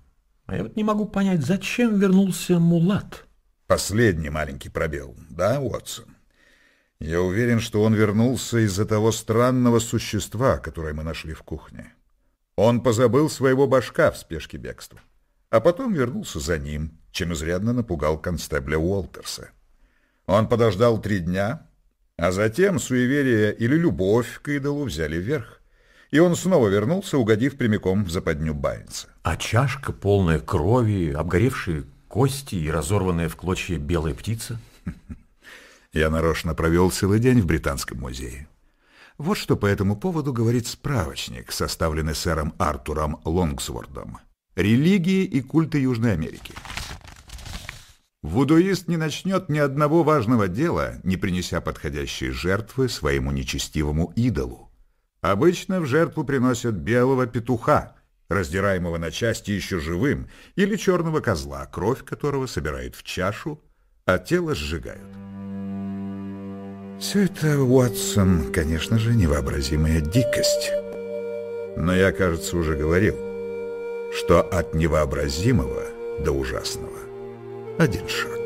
а я вот не могу понять, зачем вернулся Мулат? Последний маленький пробел, да, Уотсон? Я уверен, что он вернулся из-за того странного существа, которое мы нашли в кухне. Он позабыл своего башка в спешке бегства, а потом вернулся за ним, чем изрядно напугал констебля Уолтерса. Он подождал три дня, а затем суеверие или любовь к идолу взяли вверх. И он снова вернулся, угодив прямиком в западню Байнса. А чашка, полная крови, обгоревшие кости и разорванная в клочья белая птица? Я нарочно провел целый день в Британском музее. Вот что по этому поводу говорит справочник, составленный сэром Артуром Лонгсвордом. «Религии и культы Южной Америки». Вудуист не начнет ни одного важного дела, не принеся подходящей жертвы своему нечестивому идолу. Обычно в жертву приносят белого петуха, раздираемого на части еще живым, или черного козла, кровь которого собирают в чашу, а тело сжигают. Все это, Уотсон, конечно же, невообразимая дикость. Но я, кажется, уже говорил, что от невообразимого до ужасного один шаг.